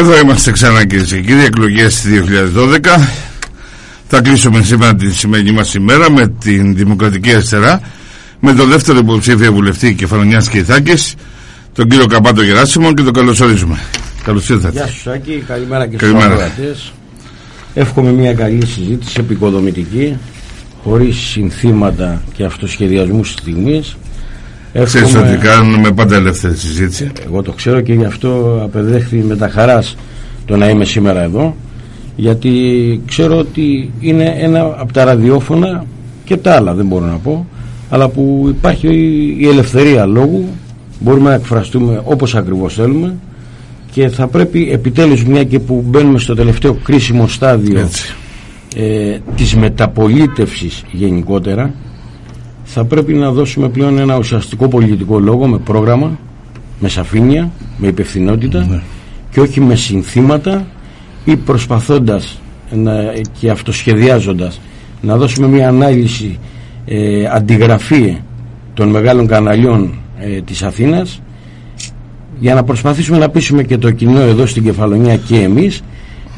Εδώ είμαστε ξανά κυρίε και κύριοι, εκλογές 2012. Θα κλείσουμε σήμερα τη σημερινή μας ημέρα με την Δημοκρατική Αριστερά, με τον δεύτερο υποψήφιο βουλευτή Κεφαλονιάς και Ιθάκη, τον κύριο Καπάτο Γεράσιμο και τον καλωσορίζουμε. Καλώς ήρθατε. Γεια σα, Σάκη. Καλημέρα και στους ακροατές. Εύχομαι μια καλή συζήτηση, επικοδομητική, χωρίς συνθήματα και αυτοσχεδιασμούς στιγμής. Εύχομαι... Ξέρεις ότι κάνουμε πάντα ελεύθερη συζήτηση. Εγώ το ξέρω και γι' αυτό απεδέχθη με τα χαράς το να είμαι σήμερα εδώ γιατί ξέρω ότι είναι ένα από τα ραδιόφωνα και τα άλλα δεν μπορώ να πω αλλά που υπάρχει η ελευθερία λόγου μπορούμε να εκφραστούμε όπως ακριβώς θέλουμε και θα πρέπει επιτέλους μια και που μπαίνουμε στο τελευταίο κρίσιμο στάδιο ε, της μεταπολίτευσης γενικότερα θα πρέπει να δώσουμε πλέον ένα ουσιαστικό πολιτικό λόγο με πρόγραμμα, με σαφήνεια, με υπευθυνότητα ναι. και όχι με συνθήματα ή προσπαθώντας να, και αυτοσχεδιάζοντας να δώσουμε μια ανάλυση ε, αντιγραφή των μεγάλων καναλιών ε, της Αθήνας για να προσπαθήσουμε να πείσουμε και το κοινό εδώ στην Κεφαλονιά και εμείς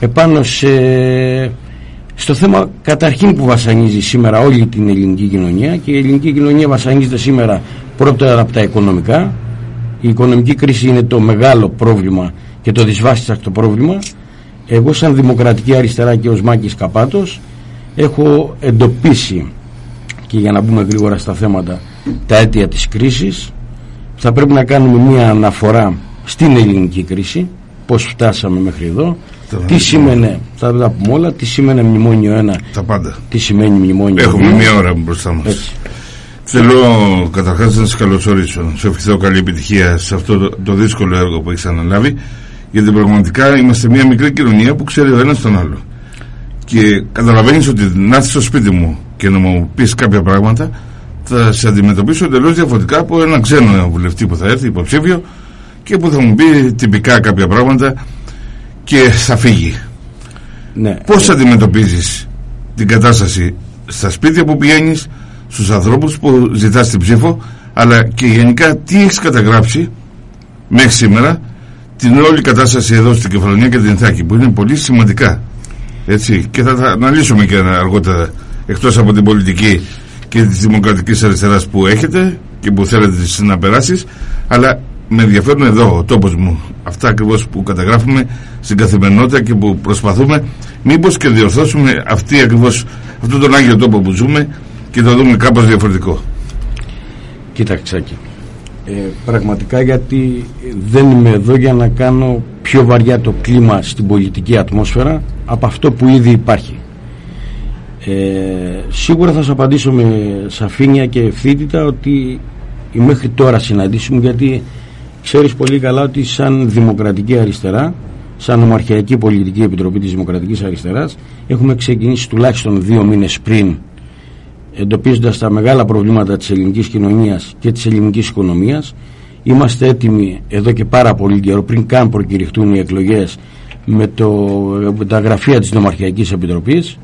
επάνω σε στο θέμα καταρχήν που βασανίζει σήμερα όλη την ελληνική κοινωνία και η ελληνική κοινωνία βασανίζεται σήμερα πρώτα από τα οικονομικά. Η οικονομική κρίση είναι το μεγάλο πρόβλημα και το δυσβάστιστο πρόβλημα. Εγώ σαν δημοκρατική αριστερά και ως Μάκης Καπάτος έχω εντοπίσει και για να μπούμε γρήγορα στα θέματα τα αίτια της κρίσης θα πρέπει να κάνουμε μια αναφορά στην ελληνική κρίση πώς φτάσαμε μέχρι εδώ τι σημαίνει, θα τα πούμε όλα, τι σημαίνει μνημόνιο 1, τα πάντα. τι σημαίνει μνημόνιο Έχουμε μία ώρα μπροστά μας. Θέλω καταρχάς να σα καλωσορίσω. Σε ευχηθώ καλή επιτυχία σε αυτό το, το δύσκολο έργο που έχεις αναλάβει. Γιατί πραγματικά είμαστε μια μικρή κοινωνία που ξέρει ο ένας τον άλλο. Και καταλαβαίνεις ότι να έρθεις στο σπίτι μου και να μου πεις κάποια πράγματα, θα σε αντιμετωπίσω εντελώς διαφορετικά από ένα ξένο βουλευτή που θα έρθει υποψήφιο και που θα μου πει τυπικά κάποια πράγματα και θα φύγει. Ναι. Πώς ε... αντιμετωπίζεις την κατάσταση στα σπίτια που πηγαίνεις, στους ανθρώπους που ζητάς την ψήφο, αλλά και γενικά τι έχεις καταγράψει μέχρι σήμερα την όλη κατάσταση εδώ στην Κεφαλονία και την Ιθάκη που είναι πολύ σημαντικά. Έτσι, και θα τα αναλύσουμε και αργότερα εκτός από την πολιτική και της δημοκρατικής αριστεράς που έχετε και που θέλετε να περάσεις αλλά με ενδιαφέρουν εδώ ο τόπος μου. Αυτά ακριβώς που καταγράφουμε στην καθημερινότητα και που προσπαθούμε. Μήπως και διορθώσουμε αυτή ακριβώς, αυτόν τον Άγιο τόπο που ζούμε και το δούμε κάπως διαφορετικό. Κοίταξε ε, πραγματικά γιατί δεν είμαι εδώ για να κάνω πιο βαριά το κλίμα στην πολιτική ατμόσφαιρα από αυτό που ήδη υπάρχει. Ε, σίγουρα θα σας απαντήσω με σαφήνεια και ευθύτητα ότι η μέχρι τώρα συναντήσουμε γιατί Ξέρεις πολύ καλά ότι σαν Δημοκρατική Αριστερά, σαν Ομαρχιακή Πολιτική Επιτροπή της Δημοκρατικής Αριστεράς, έχουμε ξεκινήσει τουλάχιστον δύο μήνες πριν εντοπίζοντας τα μεγάλα προβλήματα της ελληνικής κοινωνίας και της ελληνικής οικονομίας. Είμαστε έτοιμοι εδώ και πάρα πολύ καιρό, πριν καν προκηρυχτούν οι εκλογές, με, το, με τα γραφεία της Νομαρχιακής Επιτροπής.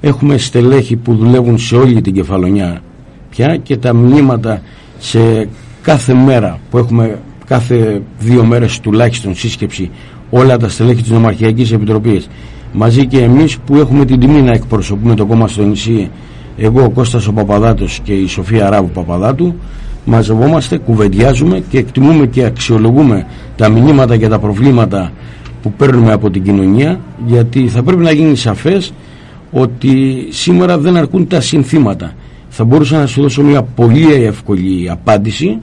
Έχουμε στελέχη που δουλεύουν σε όλη την κεφαλονιά πια και τα μνήματα σε κάθε μέρα που έχουμε κάθε δύο μέρες τουλάχιστον σύσκεψη όλα τα στελέχη της Νομαρχιακής Επιτροπής. Μαζί και εμείς που έχουμε την τιμή να εκπροσωπούμε το κόμμα στο νησί εγώ ο Κώστας ο Παπαδάτος και η Σοφία Ράβου Παπαδάτου μαζευόμαστε, κουβεντιάζουμε και εκτιμούμε και αξιολογούμε τα μηνύματα και τα προβλήματα που παίρνουμε από την κοινωνία γιατί θα πρέπει να γίνει σαφές ότι σήμερα δεν αρκούν τα συνθήματα. Θα μπορούσα να σου δώσω μια πολύ εύκολη απάντηση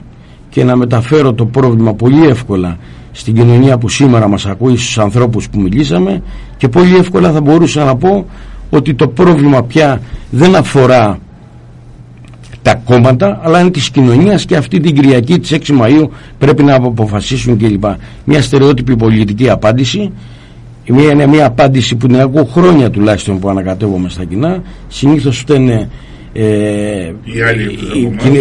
και να μεταφέρω το πρόβλημα πολύ εύκολα στην κοινωνία που σήμερα μας ακούει στους ανθρώπους που μιλήσαμε και πολύ εύκολα θα μπορούσα να πω ότι το πρόβλημα πια δεν αφορά τα κόμματα αλλά είναι της κοινωνίας και αυτή την Κυριακή της 6 Μαΐου πρέπει να αποφασίσουν κλπ. Μια στερεότυπη πολιτική απάντηση. Μια, είναι μια απάντηση που την ακούω χρόνια τουλάχιστον που ανακατεύομαι στα κοινά. Συνήθως φταίνε ε,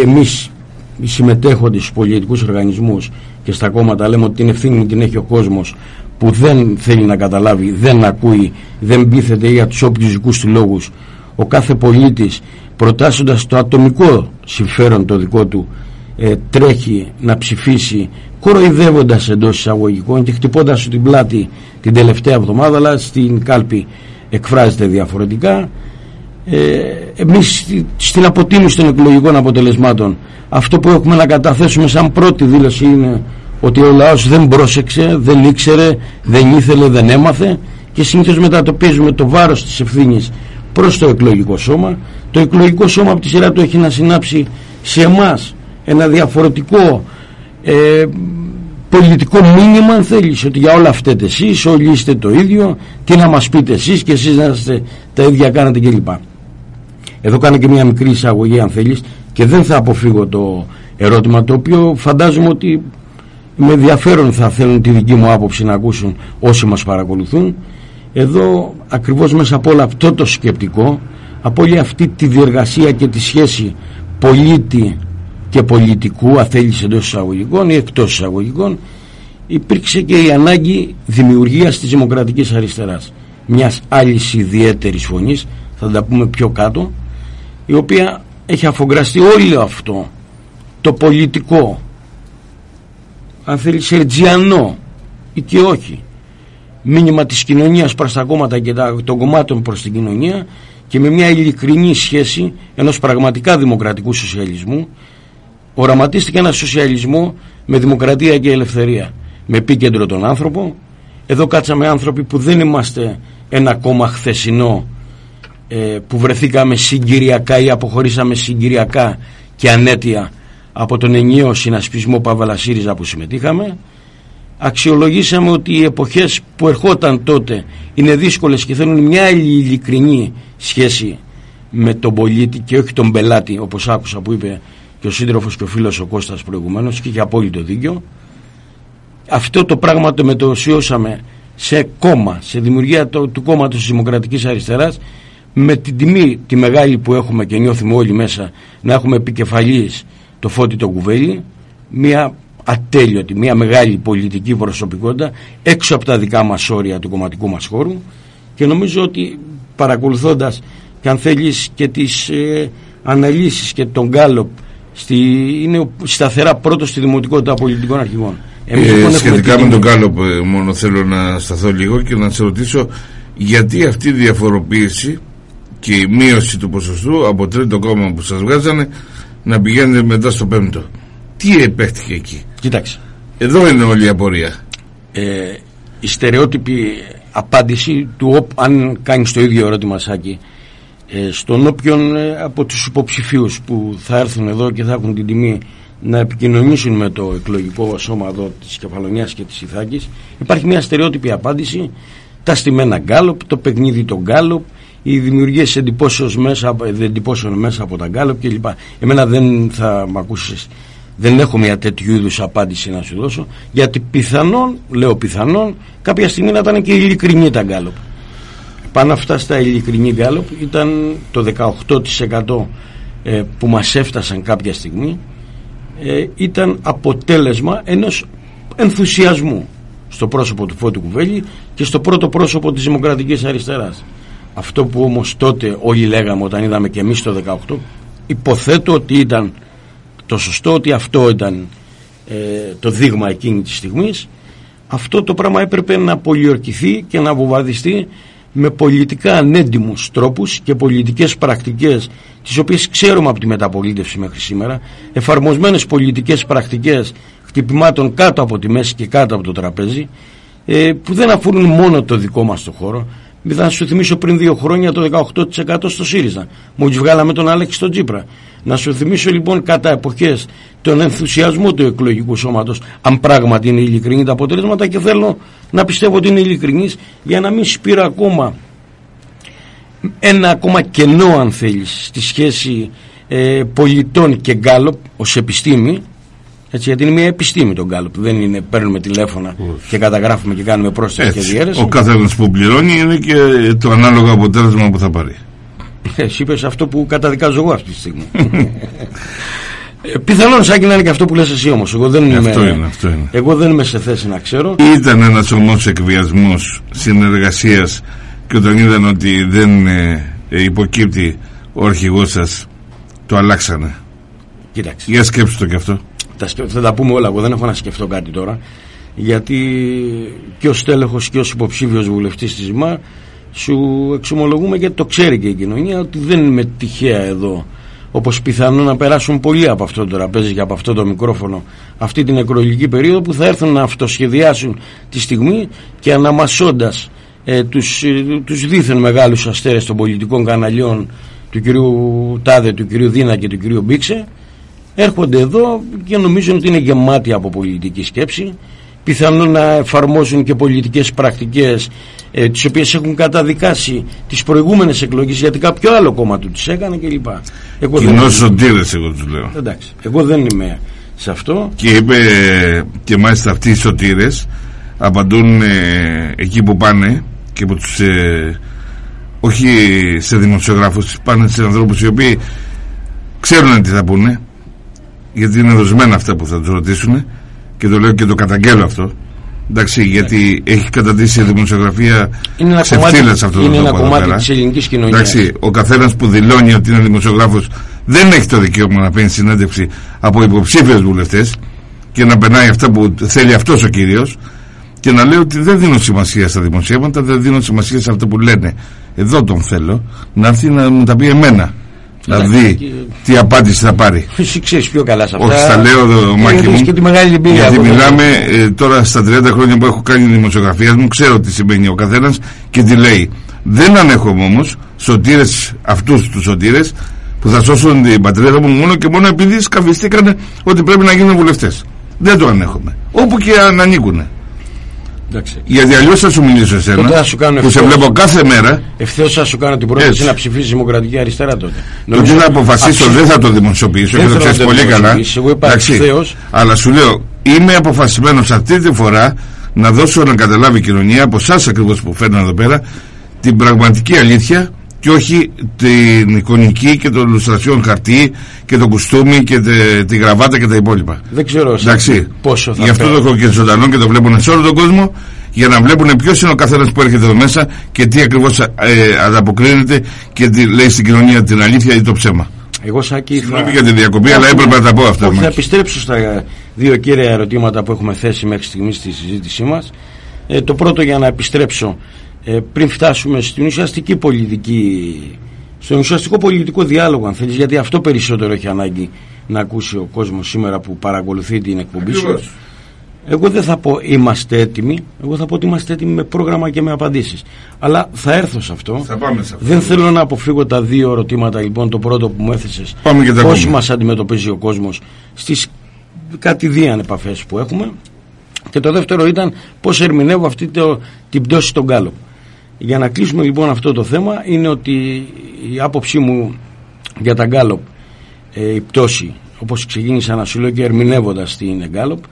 εμείς οι συμμετέχοντες στους πολιτικούς οργανισμούς και στα κόμματα λέμε ότι την ευθύνη την έχει ο κόσμος που δεν θέλει να καταλάβει, δεν ακούει, δεν πείθεται για τους όποιους δικούς του λόγους. Ο κάθε πολίτης προτάσσοντας το ατομικό συμφέρον το δικό του ε, τρέχει να ψηφίσει κοροϊδεύοντας εντός εισαγωγικών και χτυπώντας την πλάτη την τελευταία εβδομάδα αλλά στην κάλπη εκφράζεται διαφορετικά ε, εμείς στην αποτίμηση των εκλογικών αποτελεσμάτων αυτό που έχουμε να καταθέσουμε σαν πρώτη δήλωση είναι ότι ο λαός δεν πρόσεξε, δεν ήξερε, δεν ήθελε, δεν έμαθε και συνήθως μετατοπίζουμε το βάρος της ευθύνης προς το εκλογικό σώμα. Το εκλογικό σώμα από τη σειρά του έχει να συνάψει σε εμάς ένα διαφορετικό ε, πολιτικό μήνυμα αν θέλεις ότι για όλα φταίτε εσείς όλοι είστε το ίδιο τι να μας πείτε εσείς και εσείς να είστε τα ίδια κάνετε κλπ εδώ κάνω και μια μικρή εισαγωγή αν θέλεις και δεν θα αποφύγω το ερώτημα το οποίο φαντάζομαι ότι με ενδιαφέρον θα θέλουν τη δική μου άποψη να ακούσουν όσοι μας παρακολουθούν. Εδώ ακριβώς μέσα από όλο αυτό το σκεπτικό από όλη αυτή τη διεργασία και τη σχέση πολίτη και πολιτικού αθέληση εντός εισαγωγικών ή εκτός εισαγωγικών υπήρξε και η ανάγκη δημιουργίας της δημοκρατικής αριστεράς. Μιας άλλης ιδιαίτερης φωνής θα τα πούμε πιο κάτω η οποία έχει αφογκραστεί όλο αυτό το πολιτικό. Αν θέλεις σερτζιανό ή και όχι. Μήνυμα της κοινωνίας προς τα κόμματα και των κομμάτων προς την κοινωνία και με μια ειλικρινή σχέση ενός πραγματικά δημοκρατικού σοσιαλισμού οραματίστηκε ένα σοσιαλισμό με δημοκρατία και ελευθερία με επίκεντρο τον άνθρωπο. Εδώ κάτσαμε άνθρωποι που δεν είμαστε ένα κόμμα χθεσινό ε, που βρεθήκαμε συγκυριακά ή αποχωρήσαμε συγκυριακά και ανέτεια από τον ενιαίο συνασπισμό Παύλα ΣΥΡΙΖΑ που συμμετείχαμε αξιολογήσαμε ότι οι εποχές που ερχόταν τότε είναι δύσκολες και θέλουν μια ειλικρινή σχέση με τον πολίτη και όχι τον πελάτη όπως άκουσα που είπε και ο σύντροφος και ο φίλος ο Κώστας προηγουμένως και είχε απόλυτο δίκιο. Αυτό το πράγμα το μετωσιώσαμε σε κόμμα, σε δημιουργία του, του κόμματος της Δημοκρατικής Αριστεράς με την τιμή τη μεγάλη που έχουμε και νιώθουμε όλοι μέσα να έχουμε επικεφαλής το Φώτη το Κουβέλη μια ατέλειωτη, μια μεγάλη πολιτική προσωπικότητα έξω από τα δικά μας όρια του κομματικού μας χώρου και νομίζω ότι παρακολουθώντας και αν θέλεις και τις ε, αναλύσεις και τον Γκάλοπ στη, είναι σταθερά πρώτος στη δημοτικότητα πολιτικών αρχηγών. Εμείς, ε, λοιπόν, σχετικά με τον Γκάλοπ ε, μόνο θέλω να σταθώ λίγο και να σε ρωτήσω γιατί αυτή η διαφοροποίηση και η μείωση του ποσοστού από τρίτο κόμμα που σας βγάζανε να πηγαίνετε μετά στο πέμπτο. Τι επέχτηκε εκεί; Κοιτάξτε. Εδώ είναι όλη η απορία. Ε, η στερεότυπη απάντηση του αν κάνεις το ίδιο ερώτημα Σάκη ε, στον όποιον ε, από τους υποψηφίους που θα έρθουν εδώ και θα έχουν την τιμή να επικοινωνήσουν με το εκλογικό σώμα εδώ της Κεφαλονιάς και της Ιθάκης υπάρχει μια στερεότυπη απάντηση τα στημένα γκάλοπ, το παιχνίδι των γκάλοπ οι δημιουργίες εντυπώσεων μέσα, εντυπώσεων μέσα από τα γκάλοπ κλπ. Εμένα δεν θα μ' ακούσεις. Δεν έχω μια τέτοιου είδους απάντηση να σου δώσω γιατί πιθανόν, λέω πιθανόν κάποια στιγμή να ήταν και ειλικρινή τα γκάλοπ πάνω αυτά στα ειλικρινή γκάλοπ ήταν το 18% ε, που μας έφτασαν κάποια στιγμή ε, ήταν αποτέλεσμα ενός ενθουσιασμού στο πρόσωπο του Φώτου Κουβέλη και στο πρώτο πρόσωπο της Δημοκρατικής Αριστεράς αυτό που όμως τότε όλοι λέγαμε όταν είδαμε και εμείς το 18 υποθέτω ότι ήταν το σωστό ότι αυτό ήταν ε, το δείγμα εκείνη της στιγμής. Αυτό το πράγμα έπρεπε να πολιορκηθεί και να βοβαδιστεί με πολιτικά ανέντιμους τρόπους και πολιτικές πρακτικές τις οποίες ξέρουμε από τη μεταπολίτευση μέχρι σήμερα εφαρμοσμένες πολιτικές πρακτικές χτυπημάτων κάτω από τη μέση και κάτω από το τραπέζι ε, που δεν αφορούν μόνο το δικό μας το χώρο θα σου θυμίσω πριν δύο χρόνια το 18% στο ΣΥΡΙΖΑ. Μόλι βγάλαμε τον Άλεξ στον Τζίπρα. Να σου θυμίσω λοιπόν κατά εποχές τον ενθουσιασμό του εκλογικού σώματος, αν πράγματι είναι ειλικρινή τα αποτελέσματα και θέλω να πιστεύω ότι είναι ειλικρινής για να μην σπείρω ακόμα ένα ακόμα κενό αν θέλεις στη σχέση ε, πολιτών και γκάλοπ ως επιστήμη έτσι, γιατί είναι μια επιστήμη τον Γκάλοπ. Δεν είναι παίρνουμε τηλέφωνα και καταγράφουμε και κάνουμε πρόσθεση και διαίρεση. Ο καθένας που πληρώνει είναι και το ανάλογο αποτέλεσμα που θα πάρει. Εσύ είπες αυτό που καταδικάζω εγώ αυτή τη στιγμή. Ε, πιθανόν σαν να είναι και αυτό που λες εσύ όμως εγώ δεν, είμαι, αυτό είναι, αυτό είναι. εγώ δεν είμαι σε θέση να ξέρω Ήταν ένας ομός εκβιασμός συνεργασίας και όταν είδαν ότι δεν ε, ε, υποκύπτει ο αρχηγός σας το αλλάξανε Κοίταξε Για σκέψτε το και αυτό τα θα τα πούμε όλα. Εγώ δεν έχω να σκεφτώ κάτι τώρα. Γιατί και ω τέλεχο και ως υποψήφιος βουλευτής της ΖΜΑ σου εξομολογούμε γιατί το ξέρει και η κοινωνία ότι δεν είμαι τυχαία εδώ όπως πιθανόν να περάσουν πολλοί από αυτό το τραπέζι και από αυτό το μικρόφωνο αυτή την εκλογική περίοδο που θα έρθουν να αυτοσχεδιάσουν τη στιγμή και αναμασώντας ε, τους, ε, τους δίθεν μεγάλους αστέρες των πολιτικών καναλιών του κυρίου Τάδε, του κυρίου Δίνα και του κυρίου Μπίξε έρχονται εδώ και νομίζουν ότι είναι γεμάτοι από πολιτική σκέψη πιθανόν να εφαρμόζουν και πολιτικές πρακτικές ε, τις οποίες έχουν καταδικάσει τις προηγούμενες εκλογές γιατί κάποιο άλλο κόμμα του τις έκανε κλπ. Κοινός σωτήρες εγώ τους λέω. Εντάξει, εγώ δεν είμαι σε αυτό. Και είπε και μάλιστα αυτοί οι σωτήρες απαντούν ε, εκεί που πάνε και που τους ε, όχι σε δημοσιογράφους πάνε σε ανθρώπους οι οποίοι ξέρουν τι θα πούνε γιατί είναι δοσμένα αυτά που θα τους ρωτήσουν και το λέω και το καταγγέλω αυτό εντάξει γιατί έχει καταντήσει η δημοσιογραφία σε αυτό το Είναι ένα κομμάτι της ελληνικής κοινωνίας εντάξει, ο καθένας που δηλώνει ότι είναι δημοσιογράφος δεν έχει το δικαίωμα να παίρνει συνέντευξη από υποψήφιους βουλευτές και να περνάει αυτά που θέλει αυτός ο κύριος και να λέει ότι δεν δίνω σημασία στα δημοσίευματα, δεν δίνω σημασία σε αυτό που λένε. Εδώ τον θέλω να έρθει να μου τα πει εμένα. Να δει και... τι απάντηση θα πάρει. Εσύ ξέρεις πιο καλά σε αυτά. Όχι, στα λέω εδώ, Μάκη μου. Και τη μεγάλη εμπειρία γιατί μιλάμε ε, τώρα στα 30 χρόνια που έχω κάνει δημοσιογραφία μου, ξέρω τι σημαίνει ο καθένας και τι λέει. Δεν ανέχομαι όμως σωτήρες, αυτούς τους σωτήρες που θα σώσουν την πατρίδα μου μόνο και μόνο επειδή σκαφιστήκανε ότι πρέπει να γίνουν βουλευτές. Δεν το ανέχομαι. Όπου και αν ανήκουν. Εντάξει. Γιατί αλλιώς θα σου μιλήσω εσένα. Θα σου κάνω που σε βλέπω κάθε μέρα. Ευθέως θα σου κάνω την πρόταση να ψηφίσει Δημοκρατική Αριστερά τότε. Το τι να αποφασίσω δεν θα το δημοσιοποιήσω και το ξέρεις πολύ καλά. Εγώ είπα Αλλά σου λέω, είμαι αποφασισμένος αυτή τη φορά να δώσω να καταλάβει η κοινωνία από εσάς ακριβώς που φέρνω εδώ πέρα την πραγματική αλήθεια και όχι την εικονική και το λουστρασιόν χαρτί και το κουστούμι και τε, τη γραβάτα και τα υπόλοιπα. Δεν ξέρω Εντάξει. πόσο θα Γι' αυτό το έχω και ζωντανό και το βλέπουν σε όλο τον κόσμο για να βλέπουν ποιος είναι ο καθένας που έρχεται εδώ μέσα και τι ακριβώς ε, ανταποκρίνεται και τι λέει στην κοινωνία την αλήθεια ή το ψέμα. Εγώ Σάκη θα... για τη διακοπή, αλλά έπρεπε να τα πω αυτά. Θα επιστρέψω στα δύο κύρια ερωτήματα που έχουμε θέσει μέχρι στιγμής στη συζήτησή μας. Ε, το πρώτο για να επιστρέψω ε, πριν φτάσουμε στην ουσιαστική πολιτική στον ουσιαστικό πολιτικό διάλογο αν θέλεις γιατί αυτό περισσότερο έχει ανάγκη να ακούσει ο κόσμος σήμερα που παρακολουθεί την εκπομπή σου. Εγώ δεν θα πω είμαστε έτοιμοι εγώ θα πω ότι είμαστε έτοιμοι με πρόγραμμα και με απαντήσεις. Αλλά θα έρθω σε αυτό, θα πάμε σε αυτό. δεν θέλω να αποφύγω τα δύο ερωτήματα λοιπόν το πρώτο που μου έθεσες. Πώς μας αντιμετωπίζει ο κόσμος στις κατηδίαν επαφές που έχουμε. Και το δεύτερο ήταν πώς ερμηνεύω αυτή το, την πτώση των κάλων για να κλείσουμε λοιπόν αυτό το θέμα είναι ότι η άποψή μου για τα Γκάλοπ ε, η πτώση όπως ξεκίνησα να σου λέω και ερμηνεύοντας την Γκάλοπ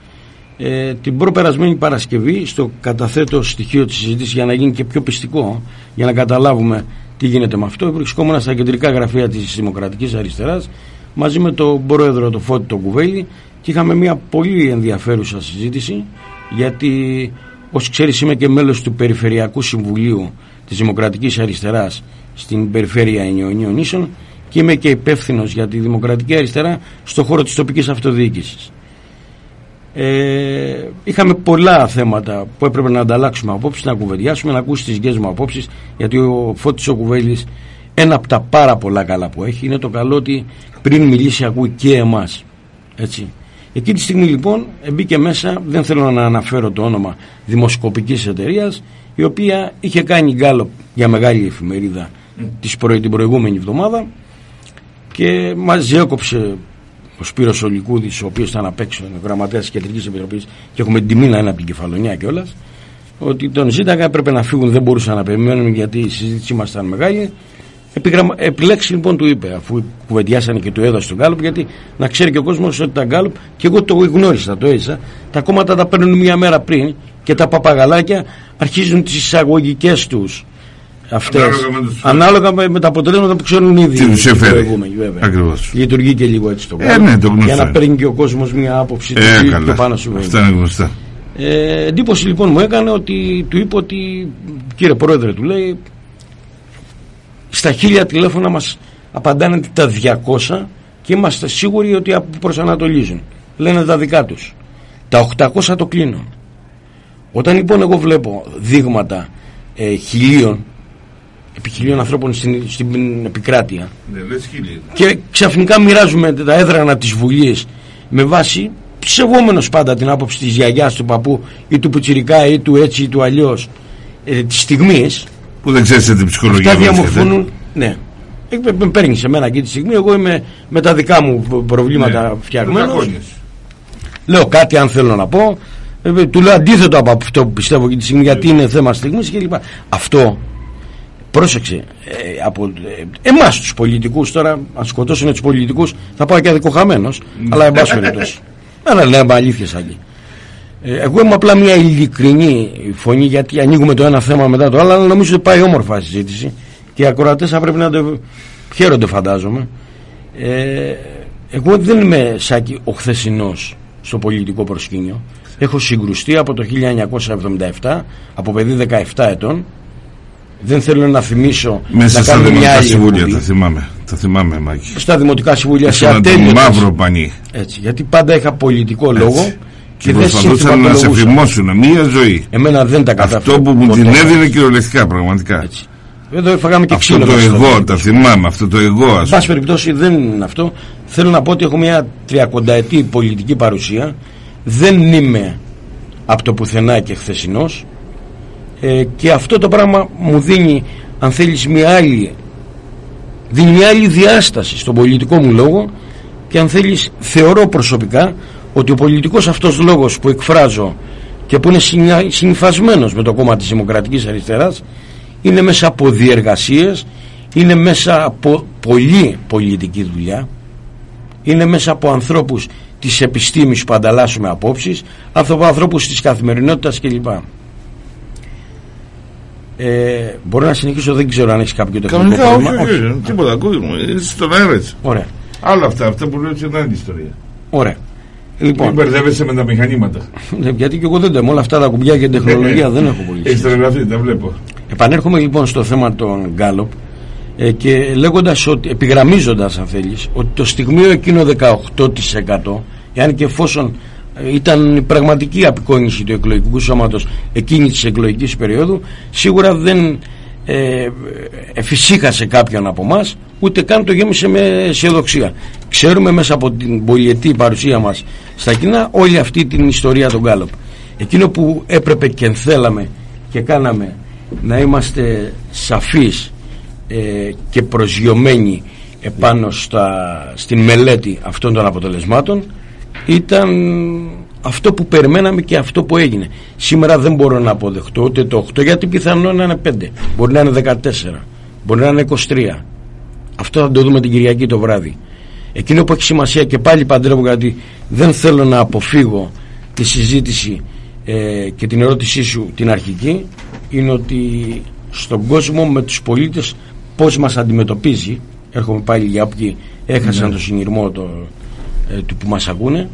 ε, την προπερασμένη Παρασκευή στο καταθέτω στοιχείο της συζήτησης για να γίνει και πιο πιστικό για να καταλάβουμε τι γίνεται με αυτό βρισκόμουν στα κεντρικά γραφεία της Δημοκρατικής Αριστεράς μαζί με τον πρόεδρο το Φώτη τον Κουβέλη και είχαμε μια πολύ ενδιαφέρουσα συζήτηση γιατί Όσοι ξέρεις, είμαι και μέλος του Περιφερειακού Συμβουλίου της Δημοκρατικής Αριστεράς στην περιφέρεια Ενιονίων Νήσων και είμαι και υπεύθυνος για τη Δημοκρατική Αριστερά στον χώρο της τοπικής αυτοδιοίκησης. Ε, είχαμε πολλά θέματα που έπρεπε να ανταλλάξουμε απόψεις, να κουβεντιάσουμε, να ακούσεις τις δικές μου απόψεις, γιατί ο Φώτης ο Κουβέλης, ένα από τα πάρα πολλά καλά που έχει είναι το καλό ότι πριν μιλήσει ακούει και εμάς. Έτσι. Εκείνη τη στιγμή λοιπόν μπήκε μέσα, δεν θέλω να αναφέρω το όνομα δημοσκοπικής εταιρείας, η οποία είχε κάνει γκάλοπ για μεγάλη εφημερίδα της προ... την προηγούμενη εβδομάδα και μας έκοψε ο Σπύρος Ολικούδης ο οποίος ήταν απ' έξω ο γραμματέας της Κεντρικής Επιτροπής και έχουμε την τιμή να είναι από την Κεφαλονιά κιόλας. ότι τον ζήταγα έπρεπε να φύγουν δεν μπορούσαν να περιμένουν γιατί η συζήτησή μας ήταν μεγάλη Επιλέξει λοιπόν του είπε, αφού κουβεντιάσανε και του έδωσε τον Γκάλουπ, γιατί να ξέρει και ο κόσμος ότι τα Γκάλουπ, και εγώ το γνώρισα, το έζησα, τα κόμματα τα παίρνουν μία μέρα πριν και τα παπαγαλάκια αρχίζουν τις εισαγωγικές τους αυτές. Ανάλογα, με, με, τα αποτελέσματα που ξέρουν ήδη. Τι τους έφερε. Λειτουργεί και λίγο έτσι το ε, ναι, το Για να παίρνει και ο κόσμος μία άποψη ε, καλά. πάνω σου. Αυτά είναι γνωστά. Ε, εντύπωση λοιπόν μου έκανε ότι του είπε ότι κύριε Πρόεδρε του λέει στα χίλια τηλέφωνα μας απαντάνε τα 200 και είμαστε σίγουροι ότι προσανατολίζουν. λένε τα δικά τους. Τα 800 το κλείνω. Όταν λοιπόν εγώ βλέπω δείγματα ε, χιλίων επί χιλίων ανθρώπων στην, στην επικράτεια Ναι, λες χίλιοι. και ξαφνικά μοιράζουμε τα έδρανα της Βουλής με βάση σεβόμενος πάντα την άποψη της γιαγιάς του παππού ή του Πουτσιρικά ή του έτσι ή του αλλιώς ε, της στιγμής Που δεν ξέρεις την ψυχολογία αυτά βρίσκεται. διαμορφώνουν ναι. Ε, με- με παίρνεις σε μένα εκεί τη στιγμή. Εγώ είμαι με τα δικά μου προβλήματα Ναι. φτιαγμένος. Πρωταγώνες. λέω κάτι αν θέλω να πω. Ε, του λέω αντίθετο από αυτό που πιστεύω εκείνη τη στιγμή γιατί είναι θέμα στιγμής και λοιπά αυτό πρόσεξε ε, από ε, εμάς τους πολιτικούς τώρα αν σκοτώσουν τους πολιτικούς θα πάω και αδικοχαμένος αλλά εν πάση περιπτώσει. Αλλά λέμε αλήθειες εκεί ε, εγώ είμαι απλά μια ειλικρινή φωνή γιατί ανοίγουμε το ένα θέμα μετά το άλλο αλλά νομίζω ότι πάει όμορφα η συζήτηση και οι ακροατές θα πρέπει να το χαίρονται φαντάζομαι ε, εγώ δεν είμαι σάκι ο χθεσινός στο πολιτικό προσκήνιο έχω συγκρουστεί από το 1977 από παιδί 17 ετών δεν θέλω να θυμίσω Μέσα να στα κάνουμε μια δημοτικά άλλη συμβούλια εκπομπή. τα θυμάμαι. Τα θυμάμαι, Μάκη. στα δημοτικά συμβούλια σε Ήσουν το ατέλειωτες μαύρο πανί. έτσι, γιατί πάντα είχα πολιτικό λόγο Έτσι. Και Και δεν προσπαθούσαν να σε συμφιλματολογούσα. φημώσουν μία ζωή. Εμένα δεν τα κατάφερα. Αυτό που μου ποτέ. την έδινε κυριολεκτικά πραγματικά. Έτσι. Εδώ έφαγαμε και Αυτό ξύλο. το μέσα στο εγώ, τέλος. τα θυμάμαι, αυτό το εγώ Εν ας πάση περιπτώσει δεν είναι αυτό. Θέλω να πω ότι έχω μια τριακονταετή πολιτική παρουσία. Δεν είμαι από το πουθενά και χθεσινός ε, και αυτό το πράγμα μου δίνει αν θέλεις μια άλλη δίνει μια άλλη διάσταση στον πολιτικό μου λόγο και αν θέλεις θεωρώ προσωπικά ότι ο πολιτικός αυτός λόγος που εκφράζω και που είναι συνα- συνυφασμένος με το κόμμα της Δημοκρατικής Αριστεράς είναι μέσα από διεργασίες είναι μέσα από πολλή πολιτική δουλειά είναι μέσα από ανθρώπους της επιστήμης που ανταλλάσσουμε απόψεις από ανθρώπους της καθημερινότητας κλπ. Ε, μπορώ να συνεχίσω, δεν ξέρω αν έχεις κάποιο τεχνικό Κανονικά όχι, πρόβλημα. όχι, όχι, τίποτα, ακούγομαι. Είσαι στον αέρα έτσι. Ωραία, Άλλα αυτά, αυτά που λέω έτσι είναι άλλη ιστορία. ωραία. Μην Λοιπόν, μπερδεύεσαι με τα μηχανήματα. ε, γιατί και εγώ δεν τεμώ όλα αυτά τα κουμπιά και την τεχνολογία δεν έχω πολύ. Έχεις τρελαθεί, τα βλέπω. Επανέρχομαι λοιπόν στο θέμα των Γκάλοπ ε, και λέγοντας ότι, επιγραμμίζοντας αν θέλεις, ότι το στιγμίο εκείνο 18% εάν και εφόσον ε, ήταν η πραγματική απεικόνηση του εκλογικού σώματος εκείνης της εκλογικής περίοδου σίγουρα δεν ε, εφησύχασε κάποιον από εμάς ούτε καν το γέμισε με αισιοδοξία. Ξέρουμε μέσα από την πολιετή παρουσία μας στα κοινά όλη αυτή την ιστορία των Γκάλοπ εκείνο που έπρεπε και θέλαμε και κάναμε να είμαστε σαφείς ε, και προσγειωμένοι επάνω στα, στην μελέτη αυτών των αποτελεσμάτων ήταν αυτό που περιμέναμε και αυτό που έγινε. Σήμερα δεν μπορώ να αποδεχτώ ούτε το 8 γιατί πιθανόν να είναι 5, μπορεί να είναι 14, μπορεί να είναι 23. Αυτό θα το δούμε την Κυριακή το βράδυ. Εκείνο που έχει σημασία και πάλι παντρεύω γιατί δεν θέλω να αποφύγω τη συζήτηση ε, και την ερώτησή σου την αρχική είναι ότι στον κόσμο με τους πολίτες πώς μας αντιμετωπίζει έρχομαι πάλι για όποιοι έχασαν το συνειρμό το, ε, του που μας ακούνε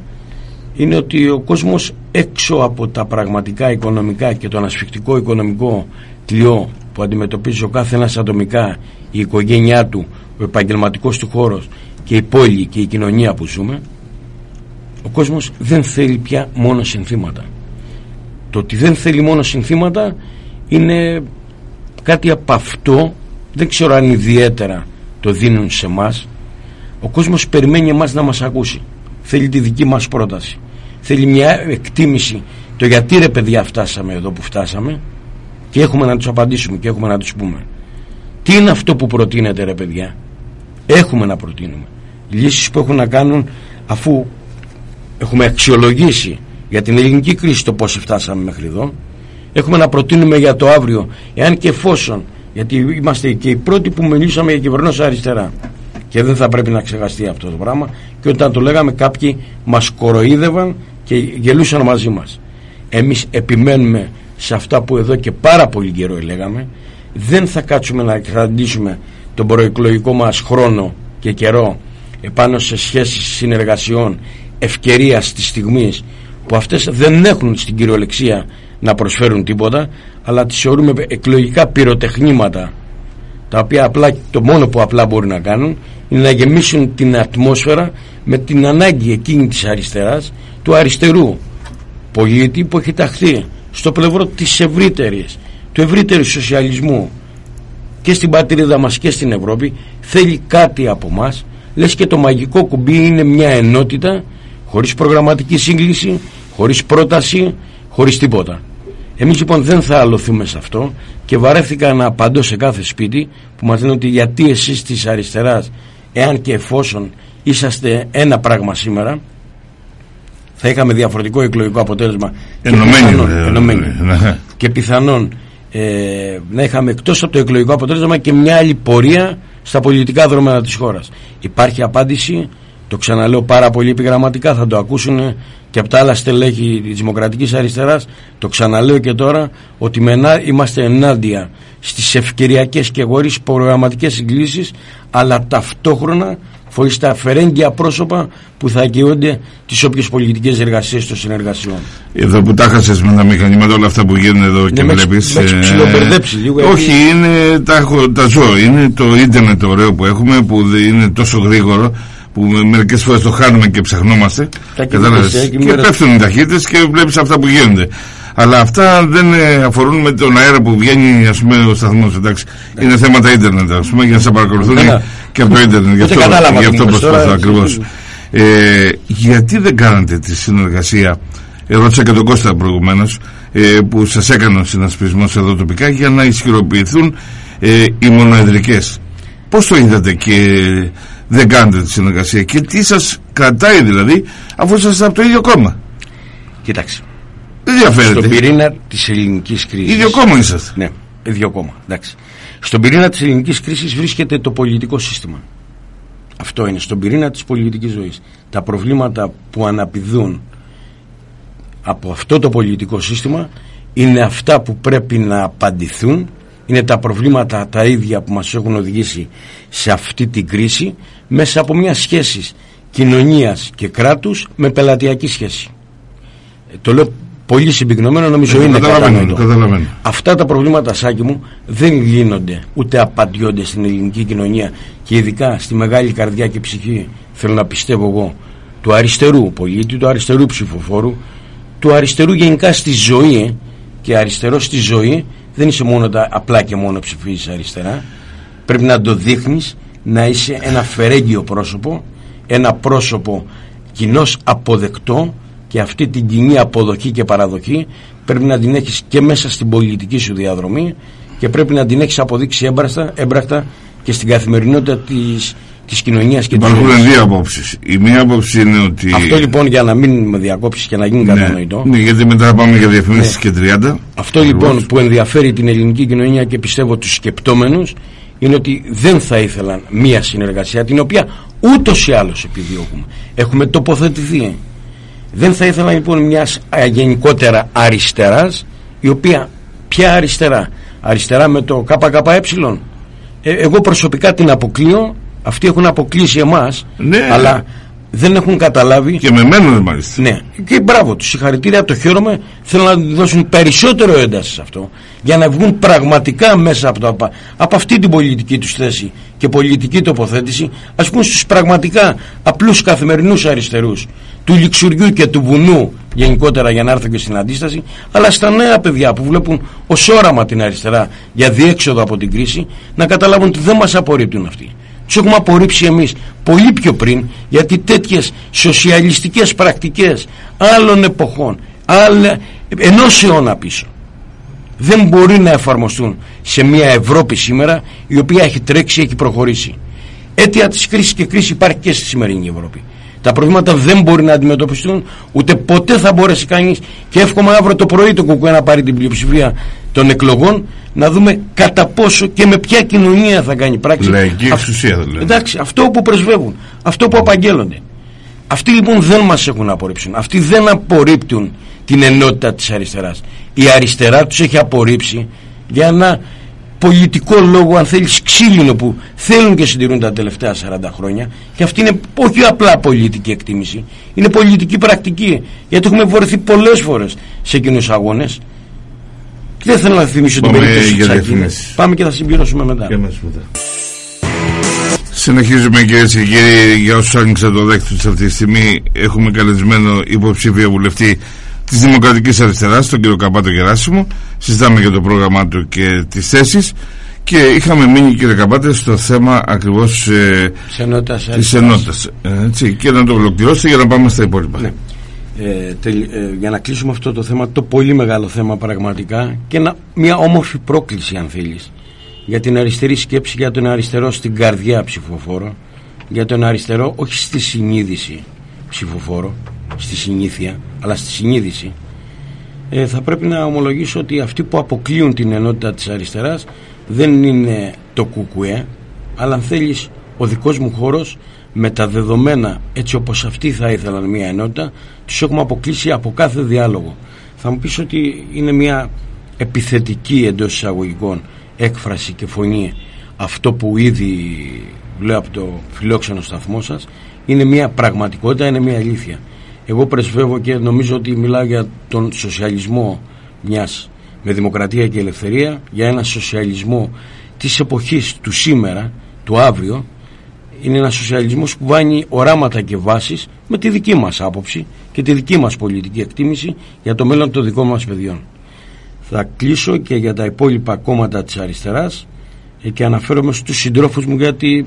είναι ότι ο κόσμος έξω από τα πραγματικά οικονομικά και το ανασφιχτικό οικονομικό κλειό που αντιμετωπίζει ο κάθε ένας ατομικά η οικογένειά του, ο επαγγελματικός του χώρος και η πόλη και η κοινωνία που ζούμε ο κόσμος δεν θέλει πια μόνο συνθήματα. Το ότι δεν θέλει μόνο συνθήματα είναι κάτι από αυτό. Δεν ξέρω αν ιδιαίτερα το δίνουν σε μας. Ο κόσμος περιμένει εμάς να μας ακούσει θέλει τη δική μας πρόταση. Θέλει μια εκτίμηση. Το γιατί ρε παιδιά φτάσαμε εδώ που φτάσαμε και έχουμε να τους απαντήσουμε και έχουμε να τους πούμε. Τι είναι αυτό που προτείνετε ρε παιδιά; Έχουμε να προτείνουμε. Λύσεις που έχουν να κάνουν αφού έχουμε αξιολογήσει για την ελληνική κρίση το πώς φτάσαμε μέχρι εδώ. Έχουμε να προτείνουμε για το αύριο εάν και εφόσον γιατί είμαστε και οι πρώτοι που μιλήσαμε για κυβερνός αριστερά. Και δεν θα πρέπει να ξεχαστεί αυτό το πράγμα και όταν το λέγαμε κάποιοι μας κοροϊδεύαν και γελούσαν μαζί μας. Εμείς επιμένουμε σε αυτά που εδώ και πάρα πολύ καιρό λέγαμε. Δεν θα κάτσουμε να εξαντλήσουμε τον προεκλογικό μας χρόνο και καιρό επάνω σε σχέσεις συνεργασιών ευκαιρίας της στιγμής που αυτές δεν έχουν στην κυριολεξία να προσφέρουν τίποτα αλλά τις θεωρούμε εκλογικά πυροτεχνήματα τα οποία απλά, το μόνο που απλά μπορεί να κάνουν είναι να γεμίσουν την ατμόσφαιρα με την ανάγκη εκείνη της αριστεράς του αριστερού πολίτη που έχει ταχθεί στο πλευρό της ευρύτερης του ευρύτερου σοσιαλισμού και στην πατρίδα μας και στην Ευρώπη θέλει κάτι από μας. Λες και το μαγικό κουμπί είναι μια ενότητα χωρίς προγραμματική σύγκληση χωρίς πρόταση χωρίς τίποτα. Εμείς λοιπόν δεν θα αλωθούμε σε αυτό και βαρέθηκα να απαντώ σε κάθε σπίτι που μας λένε ότι γιατί εσείς της αριστεράς εάν και εφόσον είσαστε ένα πράγμα σήμερα θα είχαμε διαφορετικό εκλογικό αποτέλεσμα ενωμένοι, ναι. και πιθανόν ε, να είχαμε εκτός από το εκλογικό αποτέλεσμα και μια άλλη πορεία στα πολιτικά δρόμενα της χώρας. Υπάρχει απάντηση το ξαναλέω πάρα πολύ επιγραμματικά θα το ακούσουν και από τα άλλα στελέχη της Δημοκρατικής Αριστεράς. Το ξαναλέω και τώρα ότι είμαστε ενάντια στις ευκαιριακές και γορείς προγραμματικές συγκλήσεις αλλά ταυτόχρονα χωρίς τα φερέγγια πρόσωπα που θα αγκαιούνται τις όποιες πολιτικές εργασίες των συνεργασιών. Εδώ που τα χάσες με τα μηχανήματα όλα αυτά που γίνουν εδώ και ναι, βλέπεις... Με έχει λίγο. Όχι, είναι, τα, τα ζω. Είναι το ίντερνετ το ωραίο που έχουμε που είναι τόσο γρήγορο που μερικές φορές το χάνουμε και ψαχνόμαστε. Ε, και πέφτουν οι ταχύτητες και βλέπεις αυτά που γίνονται. Αλλά αυτά δεν ε, αφορούν με τον αέρα που βγαίνει ας πούμε, ο σταθμός. Ναι. Είναι θέματα ίντερνετ, ας πούμε, για να σε παρακολουθούν και από το ίντερνετ. Γι' αυτό, γι αυτό προσπαθώ ακριβώς. Ε, γιατί δεν κάνατε τη συνεργασία, ρώτησα και τον Κώστα προηγουμένως, ε, που σας έκανε ο συνασπισμός εδώ τοπικά για να ισχυροποιηθούν ε, οι μονοεδρικές. Πώς το είδατε και δεν κάνετε τη συνεργασία και τι σας κρατάει δηλαδή αφού είσαστε από το ίδιο κόμμα; Κοιτάξτε δεν διαφέρεται. Στον πυρήνα της ελληνικής κρίσης. Ίδιο κόμμα είσαστε. Ναι, ίδιο κόμμα εντάξει. στον πυρήνα της ελληνικής κρίσης βρίσκεται το πολιτικό σύστημα. Αυτό είναι στον πυρήνα της πολιτικής ζωής. Τα προβλήματα που αναπηδούν από αυτό το πολιτικό σύστημα είναι αυτά που πρέπει να απαντηθούν. Είναι τα προβλήματα τα ίδια που μας έχουν οδηγήσει σε αυτή την κρίση μέσα από μια σχέση κοινωνίας και κράτους με πελατειακή σχέση. Ε, το λέω πολύ συμπυκνωμένο νομίζω ε, είναι κατανοητό. Αυτά τα προβλήματα σάκι μου δεν λύνονται ούτε απαντιόνται στην ελληνική κοινωνία και ειδικά στη μεγάλη καρδιά και ψυχή θέλω να πιστεύω εγώ του αριστερού πολίτη, του αριστερού ψηφοφόρου του αριστερού γενικά στη ζωή και αριστερό στη ζωή δεν είσαι μόνο τα, απλά και μόνο ψηφίζεις αριστερά πρέπει να το δείχνεις να είσαι ένα φερέγγιο πρόσωπο ένα πρόσωπο κοινώς αποδεκτό και αυτή την κοινή αποδοχή και παραδοχή πρέπει να την έχεις και μέσα στην πολιτική σου διαδρομή και πρέπει να την έχεις αποδείξει έμπρακτα, έμπρακτα και στην καθημερινότητα της, της κοινωνίας και Υπάρχουν δύο απόψεις. Η μία άποψη είναι ότι... Αυτό λοιπόν για να μην με διακόψεις και να γίνει ναι, κατανοητό. Ναι, γιατί μετά πάμε για διαφημίσεις ναι. και 30. Αυτό λοιπόν που ενδιαφέρει την ελληνική κοινωνία και πιστεύω τους σκεπτόμενους είναι ότι δεν θα ήθελαν μία συνεργασία την οποία ούτως ή άλλως επιδιώκουμε. Έχουμε τοποθετηθεί. Δεν θα ήθελαν λοιπόν μιας γενικότερα αριστεράς η οποία ποια αριστερά; Αριστερά με το ΚΚΕ. Ε, εγώ προσωπικά την αποκλείω. Αυτοί έχουν αποκλείσει εμάς. Ναι. Αλλά δεν έχουν καταλάβει. Και με μένουν μάλιστα. Ναι, και μπράβο τους. Συγχαρητήρια, το χαίρομαι. Θέλω να δώσουν περισσότερο ένταση σε αυτό για να βγουν πραγματικά μέσα από, το, από αυτή την πολιτική τους θέση και πολιτική τοποθέτηση, ας πούμε στους πραγματικά απλούς καθημερινούς αριστερούς του λιξουριού και του βουνού γενικότερα για να έρθω και στην αντίσταση, αλλά στα νέα παιδιά που βλέπουν ως όραμα την αριστερά για διέξοδο από την κρίση, να καταλάβουν ότι δεν μας απορρίπτουν αυτοί. Τους έχουμε απορρίψει εμείς πολύ πιο πριν γιατί τέτοιες σοσιαλιστικές πρακτικές άλλων εποχών, ενός αιώνα πίσω, δεν μπορεί να εφαρμοστούν σε μια Ευρώπη σήμερα η οποία έχει τρέξει, έχει προχωρήσει. Αίτια της κρίσης και κρίσης υπάρχει και στη σημερινή Ευρώπη. Τα προβλήματα δεν μπορεί να αντιμετωπιστούν, ούτε ποτέ θα μπορέσει κανείς. Και εύχομαι αύριο το πρωί το Κουκουέ να πάρει την πλειοψηφία των εκλογών, να δούμε κατά πόσο και με ποια κοινωνία θα κάνει πράξη. Λαϊκή εξουσία δηλαδή. Εντάξει, αυτό που πρεσβεύουν, αυτό που απαγγέλλονται. Αυτοί λοιπόν δεν μας έχουν απορρίψουν. Αυτοί δεν απορρίπτουν την ενότητα της αριστεράς. Η αριστερά τους έχει απορρίψει για να πολιτικό λόγο αν θέλεις ξύλινο που θέλουν και συντηρούν τα τελευταία 40 χρόνια και αυτή είναι όχι απλά πολιτική εκτίμηση είναι πολιτική πρακτική γιατί έχουμε βορεθεί πολλές φορές σε εκείνους αγώνες Και δεν θέλω να θυμίσω την Πάμε περίπτωση για της Ακίνας. διαφημίσεις. Πάμε και θα συμπληρώσουμε μετά. Και αμέσως μετά. Συνεχίζουμε κυρίες και κύριοι για όσους άνοιξαν το δέκτυο τη αυτή τη στιγμή. Έχουμε καλεσμένο υποψήφιο βουλευτή της Δημοκρατικής Αριστεράς, τον κύριο Καπάτο Γεράσιμο. Συζητάμε για το πρόγραμμά του και τις θέσεις. Και είχαμε μείνει, κύριε Καπάτε, στο θέμα ακριβώς ε, Της ενότητας της αριστεράς. ενότητα. έτσι, και να το ολοκληρώσετε για να πάμε στα υπόλοιπα. Ναι. Ε, τελ- ε, για να κλείσουμε αυτό το θέμα, το πολύ μεγάλο θέμα πραγματικά και ένα, μια όμορφη πρόκληση αν θέλεις για την αριστερή σκέψη, για τον αριστερό στην καρδιά ψηφοφόρο για τον αριστερό όχι στη συνείδηση ψηφοφόρο στη συνήθεια, αλλά στη συνείδηση ε, θα πρέπει να ομολογήσω ότι αυτοί που αποκλείουν την ενότητα της αριστεράς δεν είναι το κουκουέ αλλά αν θέλεις ο δικός μου χώρος με τα δεδομένα έτσι όπως αυτοί θα ήθελαν μια ενότητα τους έχουμε αποκλείσει από κάθε διάλογο. Θα μου πεις ότι είναι μια επιθετική εντός εισαγωγικών έκφραση και φωνή αυτό που ήδη λέω από το φιλόξενο σταθμό σας. Είναι μια πραγματικότητα, είναι μια αλήθεια εγώ πρεσβεύω και νομίζω ότι μιλάω για τον σοσιαλισμό μιας με δημοκρατία και ελευθερία για ένα σοσιαλισμό της εποχής του σήμερα, του αύριο είναι ένας σοσιαλισμός που βάνει οράματα και βάσεις με τη δική μας άποψη και τη δική μας πολιτική εκτίμηση για το μέλλον των δικών μας παιδιών. Θα κλείσω και για τα υπόλοιπα κόμματα της αριστεράς ε, και αναφέρομαι στους συντρόφους μου γιατί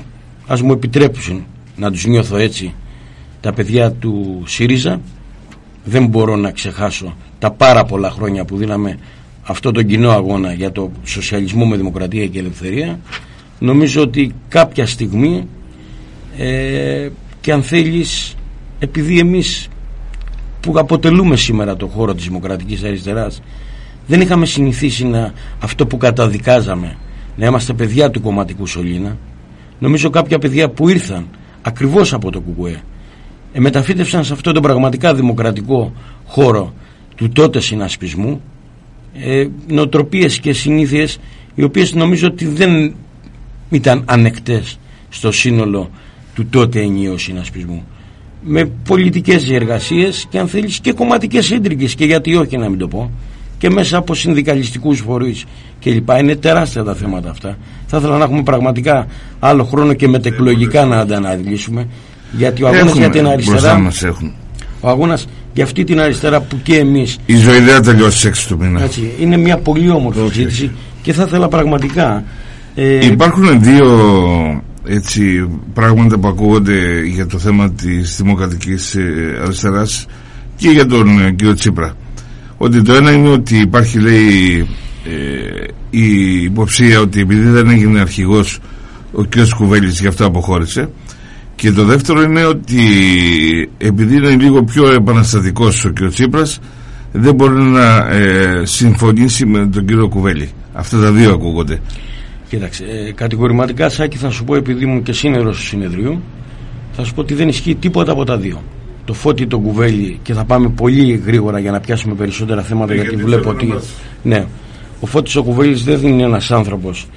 ας μου επιτρέψουν να τους νιώθω έτσι τα παιδιά του ΣΥΡΙΖΑ. Δεν μπορώ να ξεχάσω τα πάρα πολλά χρόνια που δίναμε αυτό τον κοινό αγώνα για το σοσιαλισμό με δημοκρατία και ελευθερία. Νομίζω ότι κάποια στιγμή ε, και αν θέλεις επειδή εμείς που αποτελούμε σήμερα το χώρο της δημοκρατικής αριστεράς δεν είχαμε συνηθίσει να, αυτό που καταδικάζαμε να είμαστε παιδιά του κομματικού σωλήνα. Νομίζω κάποια παιδιά που ήρθαν ακριβώς από το ΚΚΕ ε, μεταφύτευσαν σε αυτό τον πραγματικά δημοκρατικό χώρο του τότε συνασπισμού ε, νοοτροπίες και συνήθειες οι οποίες νομίζω ότι δεν ήταν ανεκτές στο σύνολο του τότε ενιαίου συνασπισμού. Με πολιτικές διεργασίες και αν θέλεις και κομματικές ίντρικες και γιατί όχι να μην το πω και μέσα από συνδικαλιστικούς φορείς και λοιπά είναι τεράστια τα θέματα αυτά. Θα ήθελα να έχουμε πραγματικά άλλο χρόνο και μετεκλογικά να τα αναλύσουμε γιατί ο αγώνας για την μπροστά αριστερά μας έχουν. ο αγώνας για αυτή την αριστερά που και εμείς Η ζωή δεν θα τελειώσει στις 6 του μήνα. έτσι, είναι μια πολύ όμορφη συζήτηση και θα ήθελα πραγματικά ε, Υπάρχουν δύο έτσι, πράγματα που ακούγονται για το θέμα της δημοκρατικής ε, αριστεράς και για τον ε, κύριο Τσίπρα. Ότι το ένα είναι ότι υπάρχει λέει ε, η υποψία ότι επειδή δεν έγινε αρχηγός ο κύριος Κουβέλης γι' αυτό αποχώρησε και το δεύτερο είναι ότι επειδή είναι λίγο πιο επαναστατικός ο κύριος Τσίπρας δεν μπορεί να ε, συμφωνήσει με τον κύριο Κουβέλη. Αυτά τα δύο ακούγονται. Κοίταξε, ε, κατηγορηματικά Σάκη θα σου πω επειδή ήμουν και σύνερος του συνεδρίου θα σου πω ότι δεν ισχύει τίποτα από τα δύο. Το φώτι, το κουβέλι και θα πάμε πολύ γρήγορα για να πιάσουμε περισσότερα θέματα Ε, γιατί γιατί βλέπω θέλω ότι... να μας- Ναι, ο Φώτης ο Κουβέλης δεν είναι ένας άνθρωπος ε,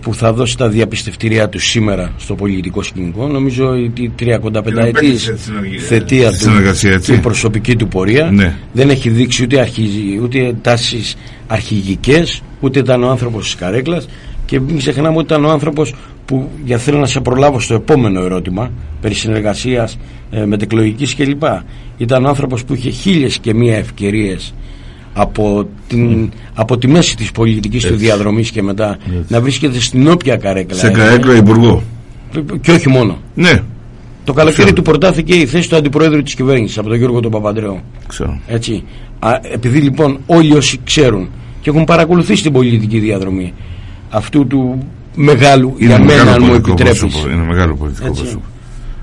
που θα δώσει τα διαπιστευτήριά του σήμερα στο πολιτικό σκηνικό. Νομίζω ότι 35 ετής επέκτησε τη συνεργασία- θετία τη του συνεργασία, έτσι. την προσωπική του πορεία Ναι. δεν έχει δείξει ούτε, αρχι, ούτε τάσεις αρχηγικές ούτε ήταν ο άνθρωπος της καρέκλας και μην ξεχνάμε ότι ήταν ο άνθρωπος που για θέλω να σε προλάβω στο επόμενο ερώτημα περί συνεργασίας ε, μετεκλογικής κλπ ήταν ο άνθρωπος που είχε χίλιες και μία ευκαιρίες από, την, από τη μέση της πολιτικής του Έτσι. διαδρομής και μετά να βρίσκεται στην όποια καρέκλα Σε έκανε. καρέκλα υπουργό. και όχι μόνο Ναι, το καλοκαίρι Ξέρω. του προτάθηκε η θέση του αντιπρόεδρου της κυβέρνησης από τον Γιώργο τον Παπαντρέου ξέρω. έτσι. Α, επειδή λοιπόν όλοι όσοι ξέρουν και έχουν παρακολουθήσει την πολιτική διαδρομή αυτού του μεγάλου για μένα αν μου πολιτικό επιτρέπεις πρόσωπο, Είναι μεγάλο πολιτικό Έτσι. πρόσωπο.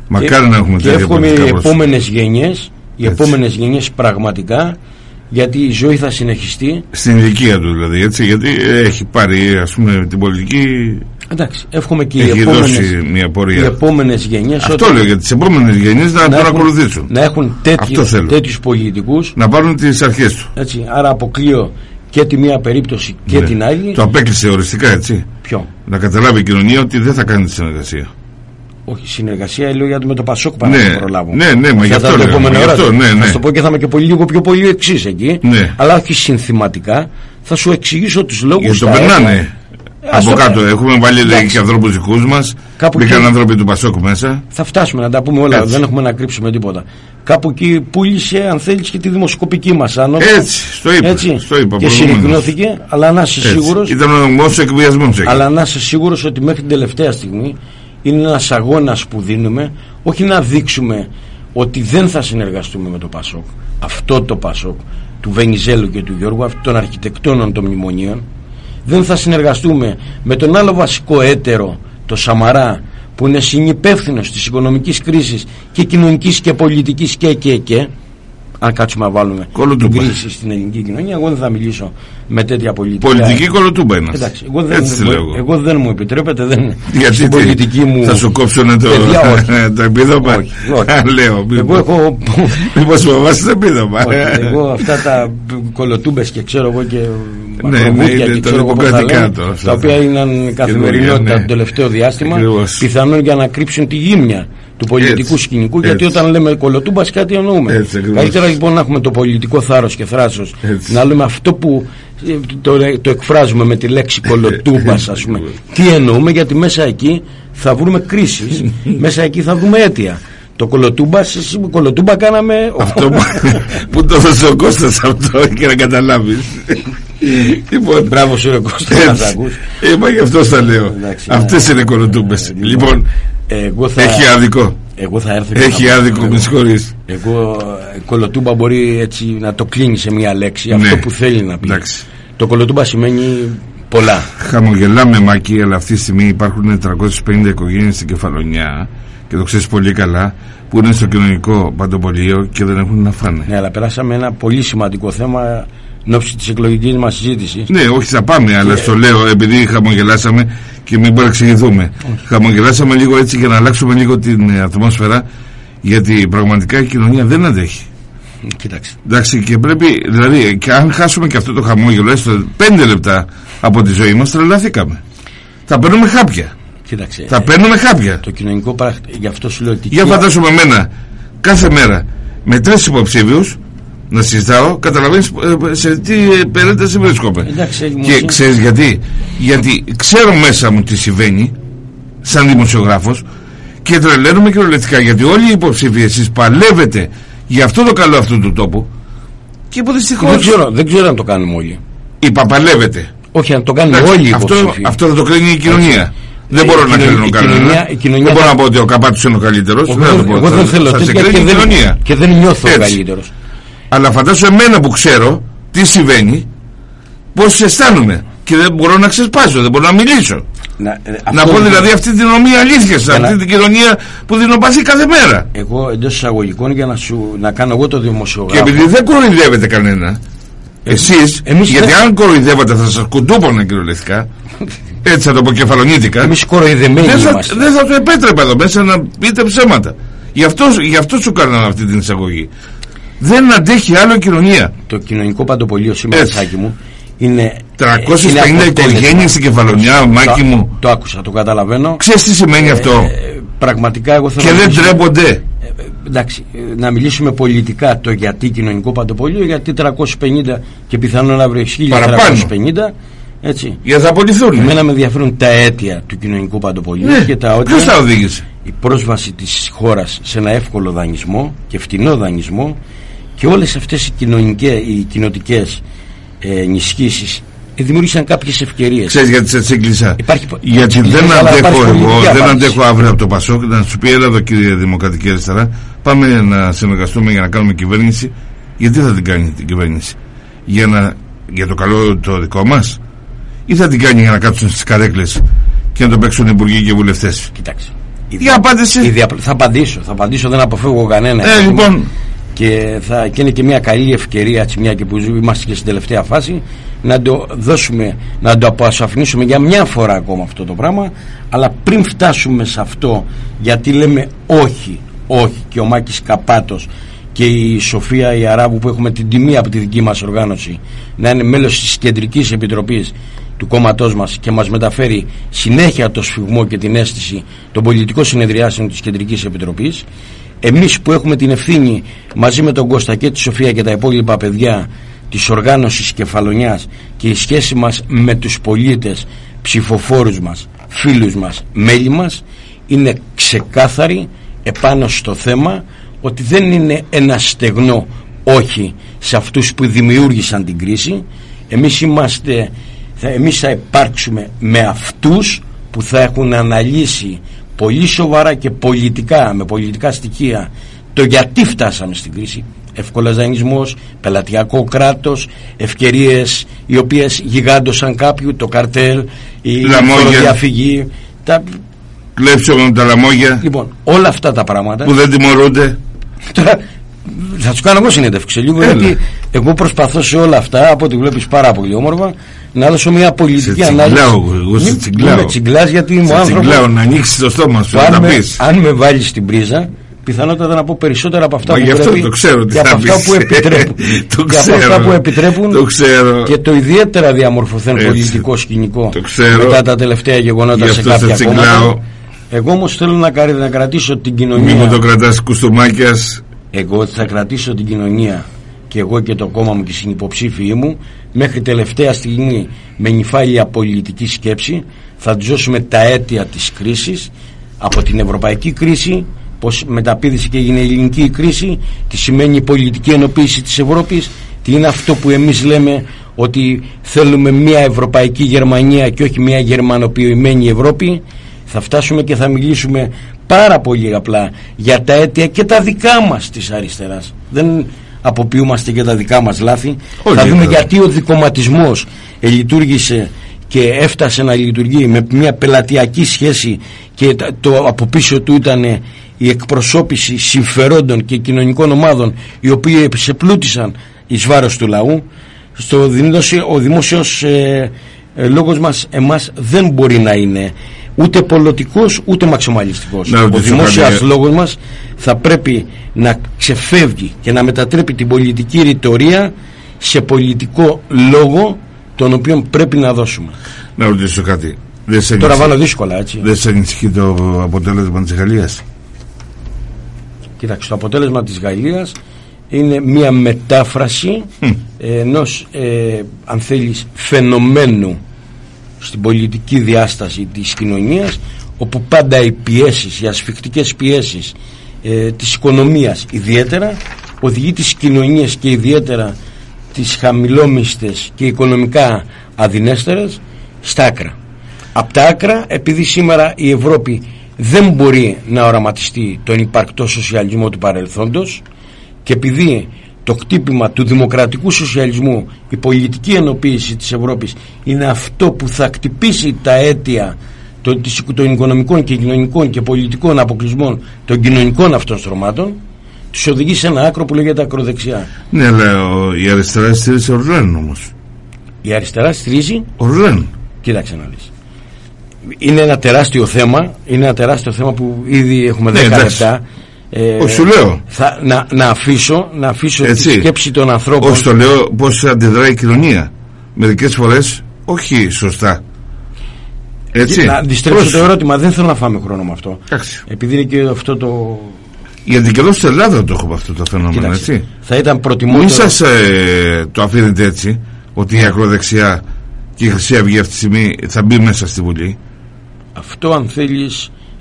Μακάρι να έχουμε και τέτοια εύχομαι οι πολιτικά πρόσωπα. επόμενες γενιές οι Έτσι. επόμενες γενιές πραγματικά γιατί η ζωή θα συνεχιστεί Στην ηλικία του δηλαδή, έτσι, γιατί έχει πάρει ας πούμε την πολιτική, εντάξει εύχομαι και οι έχει επόμενες, δώσει μια οι πορεία. επόμενες γενιές Αυτό όταν- λέω για τις επόμενες γενιές να, τον έχουν, ακολουθήσουν. να έχουν Αυτό τέτοιους, θέλω. τέτοιους πολιτικούς Να πάρουν τις αρχές του. έτσι, άρα αποκλείω και τη μία περίπτωση και Ναι. την άλλη Το απέκλεισε οριστικά έτσι. ποιο; Να καταλάβει η κοινωνία ότι δεν θα κάνει τη συνεργασία. Όχι, συνεργασία λέω γιατί με το Πασόκ παρά Ναι, να προλάβω. ναι, ναι, μα γι' αυτό το λέω, επόμενο γι' αυτό, ώρα. ναι, ναι. Θα σου το πω και θα είμαι και πολύ, λίγο πιο πολύ εξής εκεί. Ναι. Αλλά όχι συνθηματικά. Θα σου εξηγήσω τους λόγους. Γιατί το περνάνε. Ας Από το- κάτω έχουμε βάλει λέει, Εντάξει. και ανθρώπους δικούς μας. Κάπου Μπήκαν εκεί. άνθρωποι του Πασόκ μέσα. Θα φτάσουμε να τα πούμε όλα. Έτσι. Δεν έχουμε να κρύψουμε τίποτα. Κάπου εκεί πούλησε, αν θέλεις, και τη δημοσκοπική μας άνοδο. Έτσι, στο είπα. Έτσι. Στο είπα και προηγουμένως. συρρυκνώθηκε, αλλά να είσαι Έτσι. σίγουρο. Ήταν ο νομό εκβιασμός εκεί. Αλλά να είσαι σίγουρος ότι μέχρι την τελευταία στιγμή είναι ένας αγώνας που δίνουμε, όχι να δείξουμε ότι δεν θα συνεργαστούμε με το Πασόκ. Αυτό το Πασόκ του Βενιζέλου και του Γιώργου, αυτών των αρχιτεκτόνων των μνημονίων, δεν θα συνεργαστούμε με τον άλλο βασικό έτερο, το Σαμαρά, που είναι συνυπεύθυνος της οικονομικής κρίσης και κοινωνικής και πολιτικής και και και. Αν κάτσουμε να βάλουμε Κολοτούπα. την κρίση στην ελληνική κοινωνία, εγώ δεν θα μιλήσω με τέτοια πολιτική. Πολιτική κολοτούμπα είναι. Εντάξει, εγώ δεν, Έτσι τη λέω εγώ. εγώ δεν μου επιτρέπεται δεν, Γιατί στην τι, πολιτική μου Θα σου κόψουν το, παιδιά, όχι. το επίδομα. Όχι, όχι. Λέω. εγώ έχω Μήπως φοβάσαι το επίδομα. όχι, εγώ αυτά τα κολοτούμπες και ξέρω εγώ και Ναι, μακροβούτια ναι, και είναι ξέρω εγώ πώς τα δημοκρατικά λένε, τώρα αυτά τα οποία τα- είναι καθημερινότητα ναι. το τελευταίο διάστημα Ακριβώς. πιθανόν για να κρύψουν τη γύμνια του πολιτικού Έτσι, σκηνικού γιατί έτσι. όταν λέμε κολοτούμπας κάτι εννοούμε Έτσι, ακριβώς. καλύτερα λοιπόν να έχουμε το πολιτικό θάρρος και θράσος Έτσι. να λέμε αυτό που ε, το, το εκφράζουμε με τη λέξη κολοτούμπας ας πούμε τι εννοούμε γιατί μέσα εκεί θα βρούμε κρίσεις μέσα εκεί θα βρούμε αίτια το κολοτούμπας, εσύ με κολοτούμπα κάναμε Αυτό που, που το έδωσε ο Κώστας αυτό και να καταλάβεις. Λοιπόν, Μπράβο σου ρε Κώστα να έτσι. τα ακούς. Ε, μα γι' αυτό τα λέω. Εντάξει, Αυτές ναι. είναι κολοτούμπες. Λοιπόν, εγώ θα, έχει άδικο. εγώ θα έρθω και Έχει θα- άδικο, εγώ- με συγχωρείς. Εγώ ε, κολοτούμπα μπορεί έτσι να το κλείνει σε μία λέξη Ναι. αυτό που θέλει να πει. Εντάξει. Το κολοτούμπα σημαίνει πολλά. Χαμογελάμε Μάκη, αλλά αυτή τη στιγμή υπάρχουν 350 οικογένειες στην Κεφαλονιά και το ξέρεις πολύ καλά που είναι στο κοινωνικό παντοπολείο και δεν έχουν να φάνε. Ναι, αλλά περάσαμε ένα πολύ σημαντικό θέμα εν ώψη της εκλογικής μας συζήτησης. Ναι, όχι θα πάμε, αλλά στο λέω επειδή χαμογελάσαμε και μην παρεξηγηθούμε. Χαμογελάσαμε λίγο έτσι για να αλλάξουμε λίγο την ε, ατμόσφαιρα γιατί πραγματικά η κοινωνία δεν αντέχει. Κοίταξε. Εντάξει, και πρέπει, δηλαδή, και αν χάσουμε και αυτό το χαμόγελο, έστω πέντε λεπτά από τη ζωή μας, τρελαθήκαμε. Θα παίρνουμε χάπια. Κοίταξε. Θα παίρνουμε χάπια. Το κοινωνικό πράκτη, γι' αυτό σου λέω ότι. Για και- φαντάσουμε εμένα κάθε μέρα με τρεις υποψήφιους να συζητάω, καταλαβαίνεις σε τι ε, περίπτωση βρίσκομαι. Εντάξει, έχει Και μουσική. ξέρεις γιατί, γιατί ξέρω μέσα μου τι συμβαίνει, σαν δημοσιογράφος, και τρελαίνομαι κυριολεκτικά γιατί όλοι οι υποψήφοι εσείς παλεύετε για αυτό το καλό αυτού του τόπου. Και που δυστυχώ. δεν, ξέρω, δεν ξέρω αν το κάνουμε όλοι. Είπα παλεύετε. Όχι, αν το κάνουμε Εντάξει, όλοι οι αυτό, υποψήφοι. αυτό θα το κρίνει η κοινωνία. Δεν Η μπορώ να κοινωνία- κρίνω η κανένα. κοινωνία- η κοινωνία δεν μπορώ θα- να πω ότι ο Καπάτου είναι ο καλύτερος. Εγώ, δεν- εγώ δεν θέλω θα σε τέτοια κρίνει και η δεν, κοινωνία. και δεν νιώθω ο Έτσι. καλύτερος. Αλλά φαντάσου εμένα που ξέρω τι συμβαίνει, πώς αισθάνομαι. Και δεν μπορώ να ξεσπάσω, δεν μπορώ να μιλήσω. Να, ε, Να αυτό- πω δηλαδή αυτή την ομοία αλήθεια σε Για να- αυτή την κοινωνία που δεινοπαθεί κάθε μέρα. Εγώ εντός εισαγωγικών για να, σου, να κάνω εγώ το Και δημοσιογράφο. επειδή δεν κοροϊδεύετε κανένα, εσείς, εμείς γιατί δεν- αν κοροϊδεύατε θα σας κουντούπωνε κυριολεκτικά, έτσι θα το πω κεφαλονίτικα, Εμείς κοροϊδεμένοι δεν θα, είμαστε. δεν θα το επέτρεπα εδώ μέσα να πείτε ψέματα. Γι' αυτό, γι αυτό σου κάναμε αυτή την εισαγωγή. Δεν αντέχει άλλο η κοινωνία. Το κοινωνικό παντοπολείο σήμερα, Έτσι. Σάκη μου, είναι. 350 είναι αποτέλεσμα. οικογένειες στην Κεφαλονιά, Μάκη Το- μου. Το άκουσα, το καταλαβαίνω. Ξέρεις τι σημαίνει αυτό; Ε, πραγματικά εγώ θέλω Και να δεν μιλήσω- τρέπονται. Ε, εντάξει, ε, να μιλήσουμε πολιτικά το γιατί κοινωνικό παντοπολείο, γιατί 350 και πιθανόν να βρει 1350. Έτσι. Γιατί θα απολυθούν. Εμένα με ενδιαφέρουν τα αίτια του κοινωνικού παντοπολίου Ναι. και τα Ποιος θα αίτια οδήγησε; η πρόσβαση της χώρας σε ένα εύκολο δανεισμό και φτηνό δανεισμό και όλες αυτές οι, κοινωνικές, οι κοινοτικές ε, ενισχύσεις ε, δημιούργησαν κάποιες ευκαιρίες. Ξέρεις γιατί σε τσίγκλισα. Υπάρχει- Γιατί τσίγκλισες, δεν αλλά αντέχω υπάρχει εγώ, πολιτική δεν απάντηση. αντέχω αύριο από το Πασόκ να σου πει έλα εδώ κύριε Δημοκρατική Αριστερά. Πάμε να συνεργαστούμε για να κάνουμε κυβέρνηση. Γιατί θα την κάνει την κυβέρνηση, Για, να, για το καλό το δικό μας, ή θα την κάνει για να κάτσουν στις καρέκλες και να το παίξουν υπουργοί και βουλευτές; Κοιτάξτε. η Για απάντηση. η διαπλ- Θα απαντήσω, θα απαντήσω, δεν αποφεύγω κανένα. Ε, λοιπόν, και, θα, και είναι και μια καλή ευκαιρία έτσι, μια και που ζούμε- είμαστε και στην τελευταία φάση να το δώσουμε, να το αποσαφηνίσουμε για μια φορά ακόμα αυτό το πράγμα αλλά πριν φτάσουμε σε αυτό γιατί λέμε όχι, όχι και ο Μάκης Καπάτος και η Σοφία η Αράβου που έχουμε την τιμή από τη δική μας οργάνωση να είναι μέλος της Κεντρικής Επιτροπής του κόμματός μας και μας μεταφέρει συνέχεια το σφιγμό και την αίσθηση των πολιτικών συνεδριάσεων της Κεντρικής Επιτροπής. Εμείς που έχουμε την ευθύνη μαζί με τον Κώστα και τη Σοφία και τα υπόλοιπα παιδιά της οργάνωσης κεφαλονιάς και η σχέση μας με τους πολίτες, ψηφοφόρους μας, φίλους μας, μέλη μας είναι ξεκάθαρη επάνω στο θέμα ότι δεν είναι ένα στεγνό όχι σε αυτούς που δημιούργησαν την κρίση. Εμείς είμαστε θα, εμείς θα υπάρξουμε με αυτούς που θα έχουν αναλύσει πολύ σοβαρά και πολιτικά με πολιτικά στοιχεία το γιατί φτάσαμε στην κρίση. Εύκολα δανεισμός, πελατειακό κράτος ευκαιρίες οι οποίες γιγάντωσαν κάποιου το καρτέλ η διαφυγή τα... κλέψω τα λαμόγια. Λοιπόν όλα αυτά τα πράγματα που δεν τιμωρούνται. Τώρα θα τους κάνω εγώ συνέντευξη λίγο γιατί εγώ προσπαθώ σε όλα αυτά από ό,τι βλέπεις πάρα πολύ όμορφα να δώσω μια πολιτική ανάλυση. Εγώ σε τσιγκλάω. Με τσιγκλάς γιατί είμαι άνθρωπο. Τσιγκλάω να ανοίξεις το στόμα σου. Αν, με, αν με βάλεις στην πρίζα, πιθανότατα να πω περισσότερα από αυτά Μα που γι' αυτό πρέπει, το ξέρω τι και από αυτά που επιτρέπουν. το και από αυτά που επιτρέπουν το ξέρω. και το ιδιαίτερα διαμορφωθέν πολιτικό σκηνικό το ξέρω. μετά τα τελευταία γεγονότα γι σε κάποια σε κόμματα. Εγώ όμως θέλω να, να κρατήσω την κοινωνία. Μην μου το κρατάς κουστομάκια. Εγώ θα κρατήσω την κοινωνία και εγώ και το κόμμα μου και οι συνυποψήφοι μου μέχρι τελευταία στιγμή με νυφάλια πολιτική σκέψη θα του δώσουμε τα αίτια της κρίσης από την ευρωπαϊκή κρίση πως μεταπίδησε και έγινε η ελληνική κρίση τι σημαίνει η πολιτική ενοποίηση της Ευρώπης τι είναι αυτό που εμείς λέμε ότι θέλουμε μια ευρωπαϊκή Γερμανία και όχι μια γερμανοποιημένη Ευρώπη. Θα φτάσουμε και θα μιλήσουμε πάρα πολύ απλά για τα αίτια και τα δικά μας της αριστεράς. Δεν αποποιούμαστε και τα δικά μας λάθη. Θα δούμε γιατί ο δικοματισμός λειτουργήσε και έφτασε να λειτουργεί με μια πελατειακή σχέση και το από πίσω του ήταν η εκπροσώπηση συμφερόντων και κοινωνικών ομάδων οι οποίοι επισεπλούτησαν εις βάρος του λαού. Στο δημόσιο, ο δημόσιος ε, ε, λόγος μας εμάς δεν μπορεί να είναι ούτε πολιτικός ούτε μαξιμαλιστικός. Ο δημόσιος λόγος μας θα πρέπει να ξεφεύγει και να μετατρέπει την πολιτική ρητορία σε πολιτικό λόγο τον οποίο πρέπει να δώσουμε. Να ρωτήσω κάτι. Δεν τώρα βάλω δύσκολα έτσι. δεν σε ανησυχεί το αποτέλεσμα της Γαλλίας; Κοιτάξτε, το αποτέλεσμα της Γαλλίας είναι μια μετάφραση mm. ενός, ε, αν θέλεις, φαινομένου στην πολιτική διάσταση της κοινωνίας όπου πάντα οι πιέσεις, οι ασφικτικές πιέσεις ε, της οικονομίας ιδιαίτερα οδηγεί τις κοινωνίες και ιδιαίτερα τις χαμηλόμιστες και οικονομικά αδυνέστερες στα άκρα. Από τα άκρα επειδή σήμερα η Ευρώπη δεν μπορεί να οραματιστεί τον υπαρκτό σοσιαλισμό του παρελθόντος και επειδή το κτύπημα του δημοκρατικού σοσιαλισμού η πολιτική ενοποίηση της Ευρώπης είναι αυτό που θα κτυπήσει τα αίτια των οικονομικών και κοινωνικών και πολιτικών αποκλεισμών των κοινωνικών αυτών στρωμάτων τους οδηγεί σε ένα άκρο που λέγεται ακροδεξιά. Ναι αλλά η αριστερά στηρίζει Ορλέν όμως. Η αριστερά στηρίζει Ορλέν. Κοίταξε να δεις. Είναι ένα τεράστιο θέμα είναι ένα τεράστιο θέμα που ήδη έχουμε 10 ναι, λεπτά ε, σου λέω. Θα, να, να αφήσω, να αφήσω τη σκέψη των ανθρώπων. Όχι, το λέω πώς αντιδράει η κοινωνία. Μερικές φορές όχι σωστά. Έτσι. Να αντιστρέψω το ερώτημα, δεν θέλω να φάμε χρόνο με αυτό. Επειδή είναι και αυτό το. Γιατί και εδώ στην Ελλάδα το έχουμε αυτό το φαινόμενο, έτσι. Θα ήταν προτιμότερο. Μην σας ε, το αφήνετε έτσι, ότι η ακροδεξιά και η Χρυσή Αυγή αυτή τη στιγμή θα μπει μέσα στη Βουλή. Αυτό αν θέλει,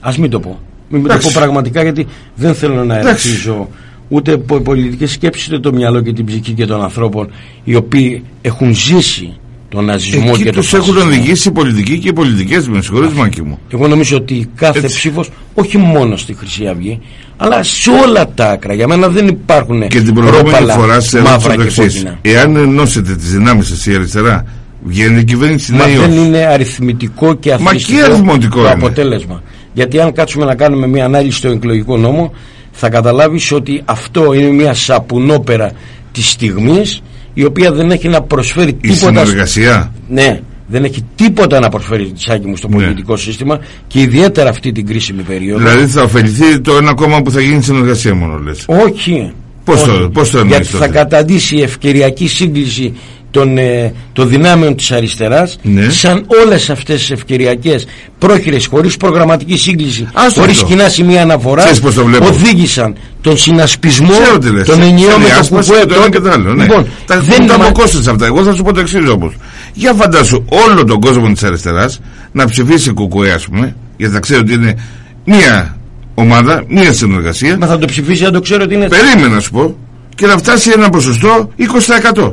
ας μην το πω. Μην το πω πραγματικά γιατί δεν θέλω να ερεθίζω ούτε πολιτικέ σκέψει ούτε το μυαλό και την ψυχή και των ανθρώπων οι οποίοι έχουν ζήσει τον ναζισμό Εκεί και τον τους έχουν οδηγήσει οι πολιτικοί και οι πολιτικές με συγχωρείς Μάκη μου. Εγώ νομίζω ότι κάθε ψήφος όχι μόνο στη Χρυσή Αυγή αλλά σε όλα τα άκρα. Για μένα δεν υπάρχουν και την προηγούμενη φορά σε μαύρα και κόκκινα. Εάν ενώσετε τις δυνάμεις σας η αριστερά βγαίνει η κυβέρνηση Μα δεν είναι αριθμητικό και αθλητικό το αποτέλεσμα γιατί αν κάτσουμε να κάνουμε μια ανάλυση στο εκλογικό νόμο θα καταλάβεις ότι αυτό είναι μια σαπουνόπερα της στιγμής η οποία δεν έχει να προσφέρει η τίποτα συνεργασία. Ναι δεν έχει τίποτα να προσφέρει σάκι μου στο ναι. πολιτικό σύστημα και ιδιαίτερα αυτή την κρίσιμη περίοδο. Δηλαδή θα ωφεληθεί το ένα κόμμα που θα γίνει συνεργασία μόνο λες. Όχι. Πώς το, πώς το Γιατί θα καταντήσει η ευκαιριακή σύγκληση των, ε, των δυνάμεων της αριστεράς Ναι. σαν όλες αυτές τις ευκαιριακές πρόχειρες χωρίς προγραμματική σύγκληση Άστο χωρίς αυτό. κοινά σημεία αναφοράς Ξέρεις πώς το βλέπω. οδήγησαν τον συνασπισμό Ξέρω τι λες. των ενιαίων Ξέρει, με το άσπαση κουκουέ και το ένα και το άλλο. Ναι. λοιπόν, τα δεν τα μα- αποκόστες αυτά. Εγώ θα σου πω το εξής όμως. Για φαντάσου όλο τον κόσμο της αριστεράς να ψηφίσει κουκουέ, ας πούμε, γιατί θα ξέρει ότι είναι μία ομάδα, μία συνεργασία. Μα θα το ψηφίσει αν το ξέρω ότι είναι Περίμενα να σου πω και να φτάσει ένα ποσοστό 20%.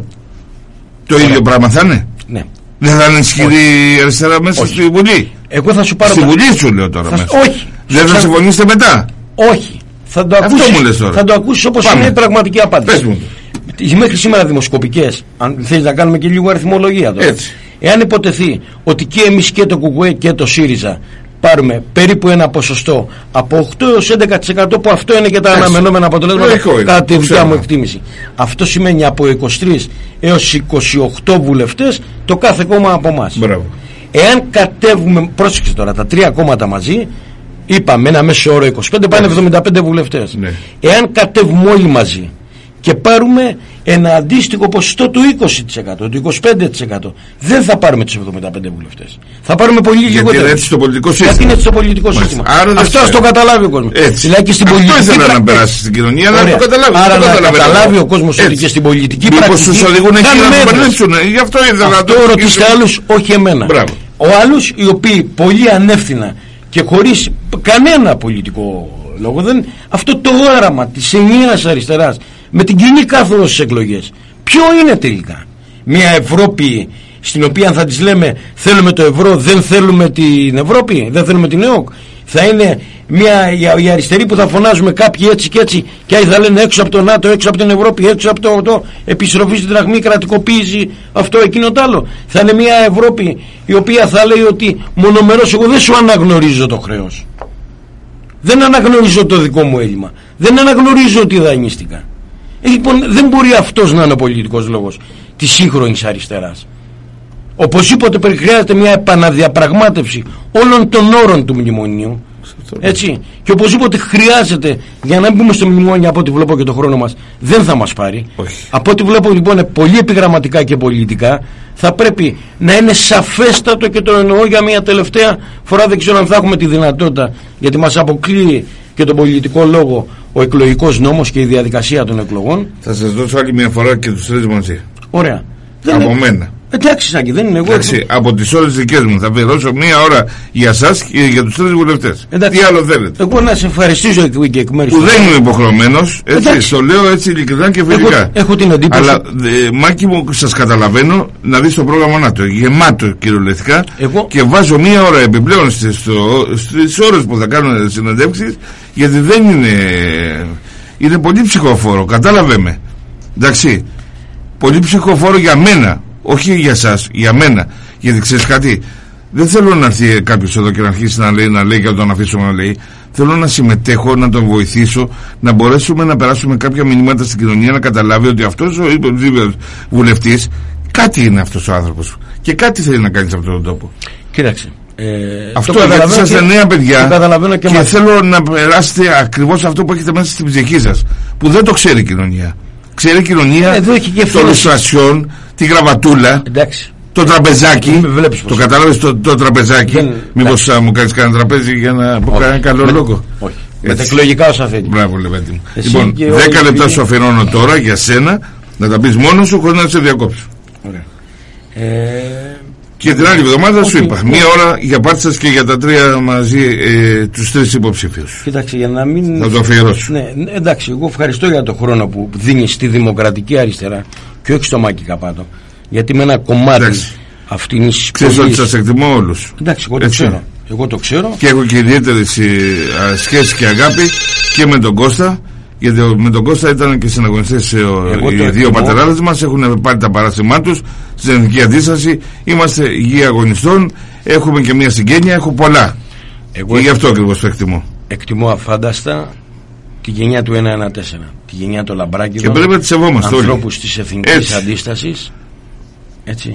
Το ίδιο πράγμα θα είναι; ναι. Δεν θα είναι ισχυρή η αριστερά μέσα Όχι. στη Βουλή; Εγώ θα σου πάρω Στη τα- Βουλή σου λέω τώρα θα- μέσα. όχι. Δεν θα Θα- συμφωνήσετε μετά; όχι θα το Αυτό ακούσεις, μου λες τώρα. θα το ακούσεις όπως Πάμε. είναι η πραγματική απάντηση Πες μου. Τις μέχρι σήμερα δημοσκοπικές αν θέλεις να κάνουμε και λίγο αριθμολογία τώρα Έτσι. εάν υποτεθεί ότι και εμείς και το ΚΚΕ και το ΣΥΡΙΖΑ πάρουμε περίπου ένα ποσοστό από 8 έως 11% που αυτό είναι και τα Έτσι. αναμενόμενα αποτελέσματα Λογικό είναι. κατά τη Το δικιά ξέρουμε. μου εκτίμηση αυτό σημαίνει από 23 έως 28 βουλευτές το κάθε κόμμα από εμάς. Μπράβο. Εάν κατέβουμε, πρόσεξε τώρα, τα τρία κόμματα μαζί, είπαμε ένα μέσο όρο 25, πάνε 75 βουλευτές. Ναι. Εάν κατέβουμε όλοι μαζί και πάρουμε ένα αντίστοιχο ποσοστό του 20%, του 25%, δεν θα πάρουμε τους 75 βουλευτές. Θα πάρουμε πολύ Γιατί λιγότερο. είναι έτσι στο πολιτικό Γιατί σύστημα. είναι έτσι το πολιτικό Μάλιστα. σύστημα. Άρα δεν Αυτό ας ξέρω. το καταλάβει ο κόσμος. Έτσι. Δηλαδή και στην Αυτό πολιτική ήθελα να πρα- περάσει στην κοινωνία, να Ωραία. το καταλάβει. Άρα Δεν το να καταλαβαίνω. καταλάβει ο κόσμος ότι Έτσι. και στην πολιτική Μήπως πρακτική τους οδηγούν εκεί κάνουν να μέτρες. κυβερνήσουν. Γι' αυτό ήθελα να Αυτό το ρωτήστε άλλους, όχι εμένα. Μπράβο. Ο άλλους οι οποίοι πολύ ανεύθυνα και χωρίς κανένα πολιτικό λόγο δεν, αυτό το όραμα της ενιαίας αριστεράς με την κοινή κάθοδος στις εκλογές ποιο είναι τελικά; Μια Ευρώπη στην οποία θα της λέμε θέλουμε το ευρώ δεν θέλουμε την Ευρώπη δεν θέλουμε την ΕΟΚ θα είναι μια, οι- οι αριστεροί που θα φωνάζουμε κάποιοι έτσι και έτσι και άλλοι θα λένε έξω από το ΝΑΤΟ, έξω από την Ευρώπη, έξω από το, το επιστροφή στην δραχμή, κρατικοποίηση, αυτό εκείνο το άλλο. Θα είναι μια Ευρώπη η οποία θα λέει ότι μονομερός εγώ δεν σου αναγνωρίζω το χρέος. Δεν αναγνωρίζω το δικό μου έλλειμμα. Δεν αναγνωρίζω ότι δανείστηκα. Ε, λοιπόν, δεν μπορεί αυτός να είναι ο πολιτικός λόγος της σύγχρονης αριστεράς. Οπωσδήποτε περι- χρειάζεται μια επαναδιαπραγμάτευση όλων των όρων του μνημονίου. Έτσι. Και οπωσδήποτε χρειάζεται, για να μην μπούμε στο μνημόνιο από ό,τι βλέπω και το χρόνο μας, δεν θα μας πάρει. Όχι. Από ό,τι βλέπω λοιπόν πολύ επιγραμματικά και πολιτικά, θα πρέπει να είναι σαφέστατο και το εννοώ για μια τελευταία φορά. Δεν ξέρω αν θα έχουμε τη δυνατότητα, γιατί μας αποκλείει και τον πολιτικό λόγο ο εκλογικός νόμος και η διαδικασία των εκλογών. Θα σας δώσω άλλη μια φορά και τους τρεις μαζί. Ωραία. Από είναι- μένα. Εντάξει, Σάκη, δεν είναι εγώ. Εντάξει, από τις ώρες δικές μου θα αφιερώσω μία ώρα για σας και για τους τρεις βουλευτές. Εντάξει. Τι άλλο θέλετε; Εγώ να σε ευχαριστήσω εκ- και εκ μέρους Που του- δεν είμαι υποχρεωμένος, έτσι, Εντάξει. το λέω έτσι ειλικρινά και φιλικά. Έχω, έχω την εντύπωση. Αλλά ε, Μάκη μου σας καταλαβαίνω να δεις το πρόγραμμα ΝΑΤΟ γεμάτο κυριολεκτικά Εγώ- και βάζω μία ώρα επιπλέον στις, στο, στις ώρες που θα κάνουν συνεντεύξεις γιατί δεν είναι είναι πολύ ψυχοφόρο κατάλαβε με εντάξει πολύ ψυχοφόρο για μένα όχι για σας, για μένα. Γιατί ξέρεις κάτι δεν θέλω να έρθει κάποιος εδώ και να αρχίσει να λέει, να λέει και να τον αφήσουμε να λέει. Θέλω να συμμετέχω, να τον βοηθήσω να μπορέσουμε να περάσουμε κάποια μηνύματα στην κοινωνία να καταλάβει ότι αυτός ο υποψήφιος βουλευτής κάτι είναι αυτός ο άνθρωπος. Και κάτι θέλει να κάνει σε αυτόν τον τόπο. Κοίταξε. Ε, αυτό το γιατί καταλαβαίνω είσαστε και- νέα παιδιά το καταλαβαίνω και, και μας- θέλω να περάσετε ακριβώς αυτό που έχετε μέσα στην ψυχή σας που δεν το ξέρει η κοινωνία. Ξέρει η κοινωνία Εδώ έχει και το ευθύνη. λουστρασιόν, τη γραβατούλα Εντάξει. το τραπεζάκι Με βλέπεις το πως- κατάλαβες το, το τραπεζάκι Δεν- μήπως θα μου κάνεις κανένα τραπέζι για να πω Όχι. κανένα καλό Με- λόγο Όχι. Έτσι. Με τα εκλογικά όσα θέλει. Μπράβο Λεβέντη μου Εσύ Λοιπόν και 10 όλοι οι λεπτά φίλοι. σου αφιερώνω τώρα για σένα να τα πεις μόνος σου χωρίς να σε διακόψω Ωραία. Ε, Και την άλλη εβδομάδα σου όχι, είπα, όχι. μία ώρα για πάρτι σας και για τα τρία μαζί ε, τους τρεις υποψήφιους. κοίταξε για να μην. Θα το αφιερώσω. Ναι, ναι, εντάξει, εγώ ευχαριστώ για τον χρόνο που δίνεις στη δημοκρατική αριστερά και όχι στο Μάκη Καπάτο. Γιατί με ένα κομμάτι Εντάξει. αυτήν της Ξέρεις ότι σας εκτιμώ όλους. Εντάξει, εγώ το Έτσι. ξέρω. Εγώ το ξέρω. Και έχω και ιδιαίτερη συ- α, σχέση και αγάπη και με τον Κώστα. Γιατί ο- με τον Κώστα ήταν και συναγωνιστές ε, ο- Εγώ το οι δύο εκτιμώ. πατεράδες μας Έχουν πάρει τα παράσημά τους στην εθνική αντίσταση. Είμαστε υγιή αγωνιστών. Έχουμε και μια συγγένεια. Έχω πολλά. Εγώ και γι' αυτό ακριβώς το εκτιμώ. εκτιμώ αφάνταστα τη γενιά του 114. Τη γενιά των Λαμπράκηδων. Και πρέπει να τη σεβόμαστε όλοι. ανθρώπους της εθνικής Έτσι. αντίστασης. Έτσι.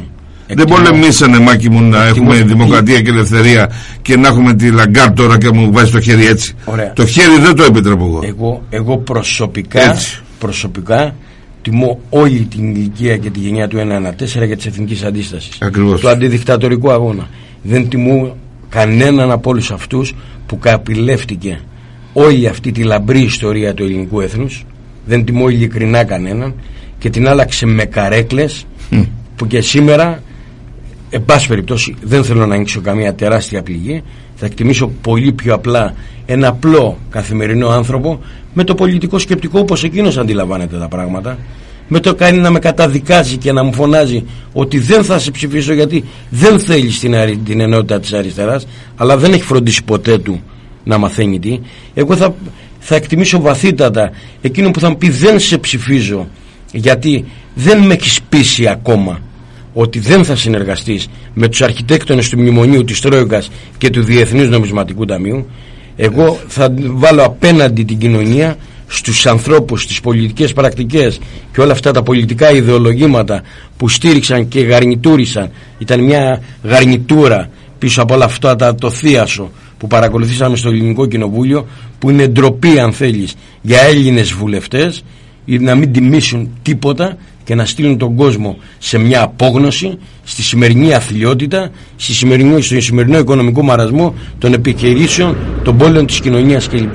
Δεν Εκτιμώ- πολεμήσανε Μάκη μου να Εκτιμώ- έχουμε δημοκρατία και ελευθερία και να έχουμε τη Λαγκάρντ τώρα και μου βάζει το χέρι έτσι. Ωραία. Το χέρι δεν το επιτρέπω εγώ. Εγώ, εγώ προσωπικά, Έτσι. προσωπικά τιμώ όλη την ηλικία και τη γενιά του 114 για τη εθνική αντίσταση. Ακριβώς. Του αντιδικτατορικού αγώνα. Δεν τιμώ κανέναν από όλους αυτούς που καπηλεύτηκε όλη αυτή τη λαμπρή ιστορία του ελληνικού έθνους. Δεν τιμώ ειλικρινά κανέναν και την άλλαξε με καρέκλες που και σήμερα εν πάση περιπτώσει δεν θέλω να ανοίξω καμία τεράστια πληγή. Θα εκτιμήσω πολύ πιο απλά ένα απλό καθημερινό άνθρωπο με το πολιτικό σκεπτικό όπως εκείνος αντιλαμβάνεται τα πράγματα. Με το κάνει να με καταδικάζει και να μου φωνάζει ότι δεν θα σε ψηφίσω γιατί δεν θέλει την, την ενότητα της αριστεράς αλλά δεν έχει φροντίσει ποτέ του να μαθαίνει τι. Εγώ θα, θα εκτιμήσω βαθύτατα εκείνο που θα μου πει δεν σε ψηφίζω γιατί δεν με έχεις πείσει ακόμα ότι δεν θα συνεργαστείς με τους αρχιτέκτονες του Μνημονίου της Τρόικας και του Διεθνούς Νομισματικού Ταμείου. Εγώ θα βάλω απέναντι την κοινωνία στους ανθρώπους, στις πολιτικές πρακτικές και όλα αυτά τα πολιτικά ιδεολογήματα που στήριξαν και γαρνιτούρισαν. Ήταν μια γαρνιτούρα πίσω από όλα αυτά τα, το θίασο που παρακολουθήσαμε στο Ελληνικό Κοινοβούλιο που είναι ντροπή αν θέλεις για Έλληνες βουλευτές να μην τιμήσουν τίποτα και να στείλουν τον κόσμο σε μια απόγνωση στη σημερινή αθλειότητα στη σημερινό, στο σημερινό οικονομικό μαρασμό των επιχειρήσεων των πόλεων της κοινωνίας κλπ.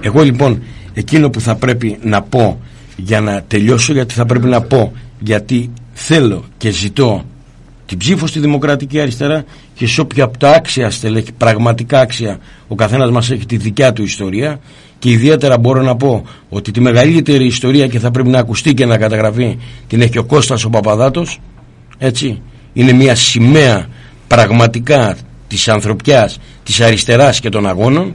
Εγώ λοιπόν εκείνο που θα πρέπει να πω για να τελειώσω γιατί θα πρέπει να πω γιατί θέλω και ζητώ την ψήφο στη Δημοκρατική Αριστερά και σε όποια από τα άξια στελέχη, πραγματικά άξια, ο καθένας μας έχει τη δικιά του ιστορία. Και ιδιαίτερα μπορώ να πω ότι τη μεγαλύτερη ιστορία και θα πρέπει να ακουστεί και να καταγραφεί την έχει ο Κώστας ο Παπαδάτος έτσι. Είναι μια σημαία πραγματικά της ανθρωπιάς, της αριστεράς και των αγώνων.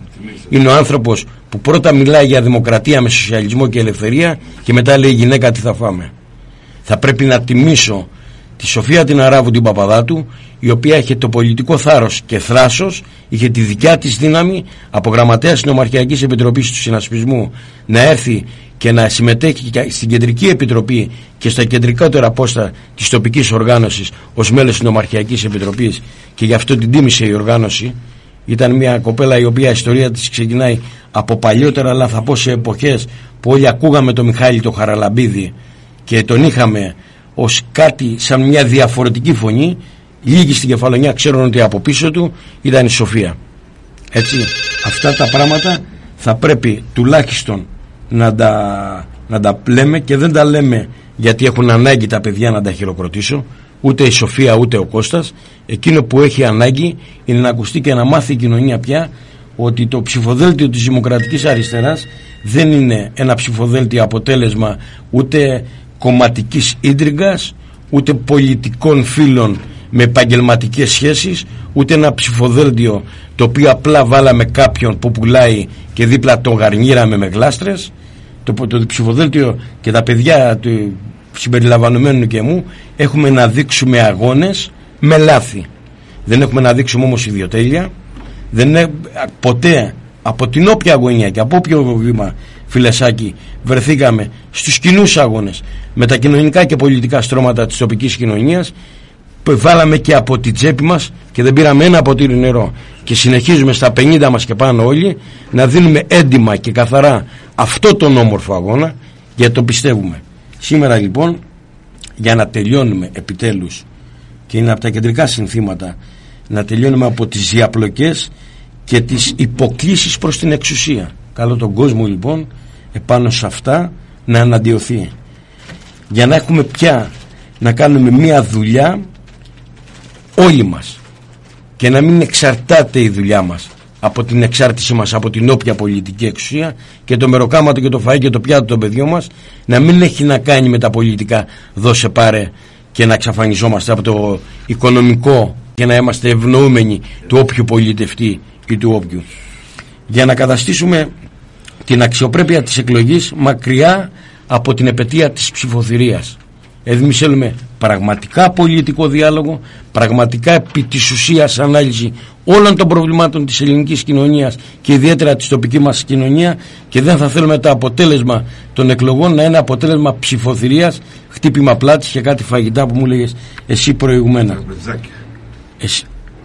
Είναι ο άνθρωπος που πρώτα μιλάει για δημοκρατία με σοσιαλισμό και ελευθερία και μετά λέει γυναίκα τι θα φάμε θα πρέπει να τιμήσω τη Σοφία την Αράβου την Παπαδάτου η οποία είχε το πολιτικό θάρρος και θράσος είχε τη δικιά της δύναμη από γραμματέας Συνομαρχιακής Επιτροπής του Συνασπισμού να έρθει και να συμμετέχει στην Κεντρική Επιτροπή και στα κεντρικότερα πόστα της τοπικής οργάνωσης ως μέλος Συνομαρχιακής Επιτροπής. Και γι' αυτό την τίμησε η οργάνωση. Ήταν μια κοπέλα η οποία η ιστορία της ξεκινάει από παλιότερα αλλά θα πω σε εποχές που όλοι ακούγαμε τον Μιχάλη το Χαραλαμπίδη και τον είχαμε ως κάτι σαν μια διαφορετική φωνή λίγοι στην κεφαλονιά ξέρουν ότι από πίσω του ήταν η Σοφία. Έτσι αυτά τα πράγματα θα πρέπει τουλάχιστον να τα, να τα λέμε και δεν τα λέμε γιατί έχουν ανάγκη τα παιδιά να τα χειροκροτήσω ούτε η Σοφία ούτε ο Κώστας. Εκείνο που έχει ανάγκη είναι να ακουστεί και να μάθει η κοινωνία πια ότι το ψηφοδέλτιο της Δημοκρατικής Αριστεράς δεν είναι ένα ψηφοδέλτιο αποτέλεσμα ούτε κομματικής ίντριγκας ούτε πολιτικών φίλων με επαγγελματικές σχέσεις ούτε ένα ψηφοδέλτιο το οποίο απλά βάλαμε κάποιον που πουλάει και δίπλα τον γαρνίραμε με γλάστρες. Το, το ψηφοδέλτιο και τα παιδιά του συμπεριλαμβανομένου και μου έχουμε να δείξουμε αγώνες με λάθη. Δεν έχουμε να δείξουμε όμως ιδιοτέλεια. Δεν είναι ποτέ από την όποια αγωνία και από όποιο βήμα φιλεσάκι βρεθήκαμε στους κοινούς αγώνες. Με τα κοινωνικά και πολιτικά στρώματα της τοπικής κοινωνίας που βάλαμε και από την τσέπη μας και δεν πήραμε ένα ποτήρι νερό. Και συνεχίζουμε στα 50 μας και πάνω όλοι να δίνουμε έντιμα και καθαρά αυτό τον όμορφο αγώνα γιατί το πιστεύουμε. Σήμερα λοιπόν για να τελειώνουμε επιτέλους και είναι από τα κεντρικά συνθήματα να τελειώνουμε από τις διαπλοκές και τις υποκλήσεις προς την εξουσία. Καλό τον κόσμο λοιπόν επάνω σε αυτά να αναντιωθεί. Για να έχουμε πια να κάνουμε μια δουλειά όλοι μας και να μην εξαρτάται η δουλειά μας από την εξάρτηση μας από την όποια πολιτική εξουσία και το μεροκάματο και το φαΐ και το πιάτο των παιδιών μας να μην έχει να κάνει με τα πολιτικά δώσε πάρε και να εξαφανιζόμαστε από το οικονομικό και να είμαστε ευνοούμενοι του όποιου πολιτευτή ή του όποιου. Για να καταστήσουμε την αξιοπρέπεια της εκλογής μακριά από την επαιτία της ψηφοθυρίας εμείς θέλουμε πραγματικά πολιτικό διάλογο, πραγματικά επί της ουσίας ανάλυση όλων των προβλημάτων της ελληνικής κοινωνίας και ιδιαίτερα της τοπικής μας κοινωνία και δεν θα θέλουμε το αποτέλεσμα των εκλογών να είναι αποτέλεσμα ψηφοθυρίας, χτύπημα πλάτης και κάτι φαγητά που μου λέγες εσύ προηγουμένα. Εσύ,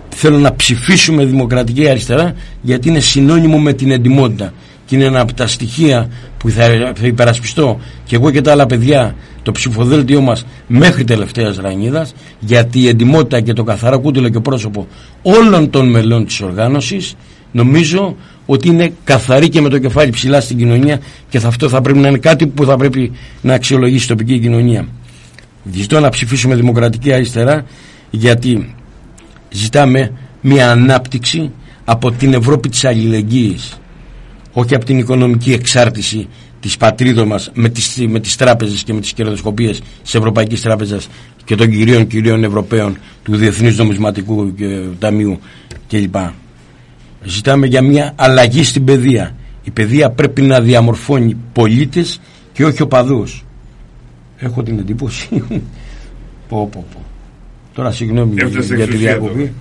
θέλω να ψηφίσουμε δημοκρατική αριστερά γιατί είναι συνώνυμο με την εντιμότητα και είναι ένα από τα στοιχεία που θα, θα υπερασπιστώ και εγώ και τα άλλα παιδιά το ψηφοδέλτιό μας μέχρι τελευταίας ρανίδας γιατί η εντυμότητα και το καθαρά κούτελο και πρόσωπο όλων των μελών της οργάνωσης νομίζω ότι είναι καθαρή και με το κεφάλι ψηλά στην κοινωνία και αυτό θα πρέπει να είναι κάτι που θα πρέπει να αξιολογήσει η τοπική κοινωνία. Ζητώ να ψηφίσουμε δημοκρατική αριστερά γιατί ζητάμε μια ανάπτυξη από την Ευρώπη της αλληλεγγύης όχι από την οικονομική εξάρτηση της πατρίδος μας με τις, με τις τράπεζες και με τις κερδοσκοπίες της Ευρωπαϊκής Τράπεζας και των κυρίων κυρίων Ευρωπαίων του Διεθνής Νομισματικού Ταμείου κλπ. Ζητάμε για μια αλλαγή στην παιδεία. Η παιδεία πρέπει να διαμορφώνει πολίτες και όχι οπαδούς. Έχω την εντύπωση. πω, πω, πω. Τώρα συγγνώμη για, τη διακοπή.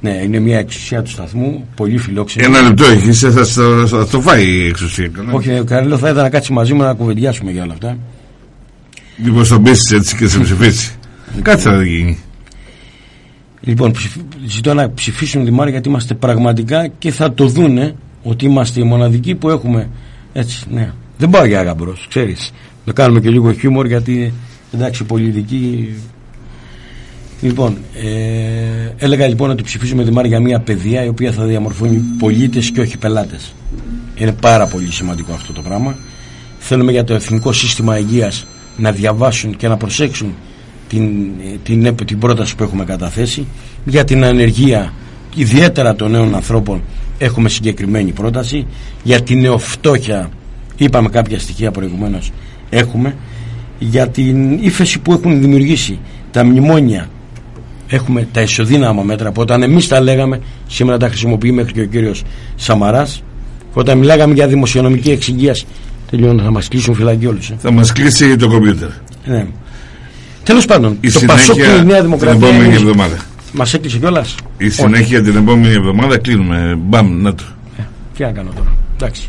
Ναι, είναι μια εξουσία του σταθμού, πολύ φιλόξενη. Ένα λεπτό έχει, θα, θα, θα, το φάει η εξουσία. Καλά. Όχι, καλό θα ήταν να κάτσει μαζί μου να κουβεντιάσουμε για όλα αυτά. Λοιπόν, θα μπεις έτσι και σε ψηφίσεις. Κάτι θα γίνει. Λοιπόν, ζητώ να ψηφίσουν δημάρχη γιατί είμαστε πραγματικά και θα το δούνε ότι είμαστε οι μοναδικοί που έχουμε. Έτσι, ναι. Δεν πάω για άγαμπρο, ξέρεις. Το κάνουμε και λίγο χιούμορ γιατί εντάξει, πολιτική Λοιπόν, ε, έλεγα λοιπόν ότι ψηφίζουμε Δημάρ για μια παιδεία η οποία θα διαμορφώνει πολίτες και όχι πελάτες. Είναι πάρα πολύ σημαντικό αυτό το πράγμα. Θέλουμε για το Εθνικό Σύστημα Υγείας να διαβάσουν και να προσέξουν την, την, την πρόταση που έχουμε καταθέσει. Για την ανεργία, ιδιαίτερα των νέων ανθρώπων, έχουμε συγκεκριμένη πρόταση. Για την νεοφτώχεια, είπαμε κάποια στοιχεία προηγουμένως, έχουμε. Για την ύφεση που έχουν δημιουργήσει τα μνημόνια έχουμε τα ισοδύναμα μέτρα που όταν εμείς τα λέγαμε σήμερα τα χρησιμοποιεί μέχρι και ο κύριος Σαμαράς. Όταν μιλάγαμε για δημοσιονομική εξυγίαση τελειώνω θα μας κλείσουν φυλακή όλους ε. θα μας κλείσει το κομπιούτερ. Ναι. τέλος πάντων η το Πασόκ και η Νέα Δημοκρατία την επόμενη εβδομάδα. Μας έκλεισε κιόλας; η συνέχεια την επόμενη εβδομάδα κλείνουμε. Μπαμ να το. Ε, τι να κάνω τώρα. Εντάξει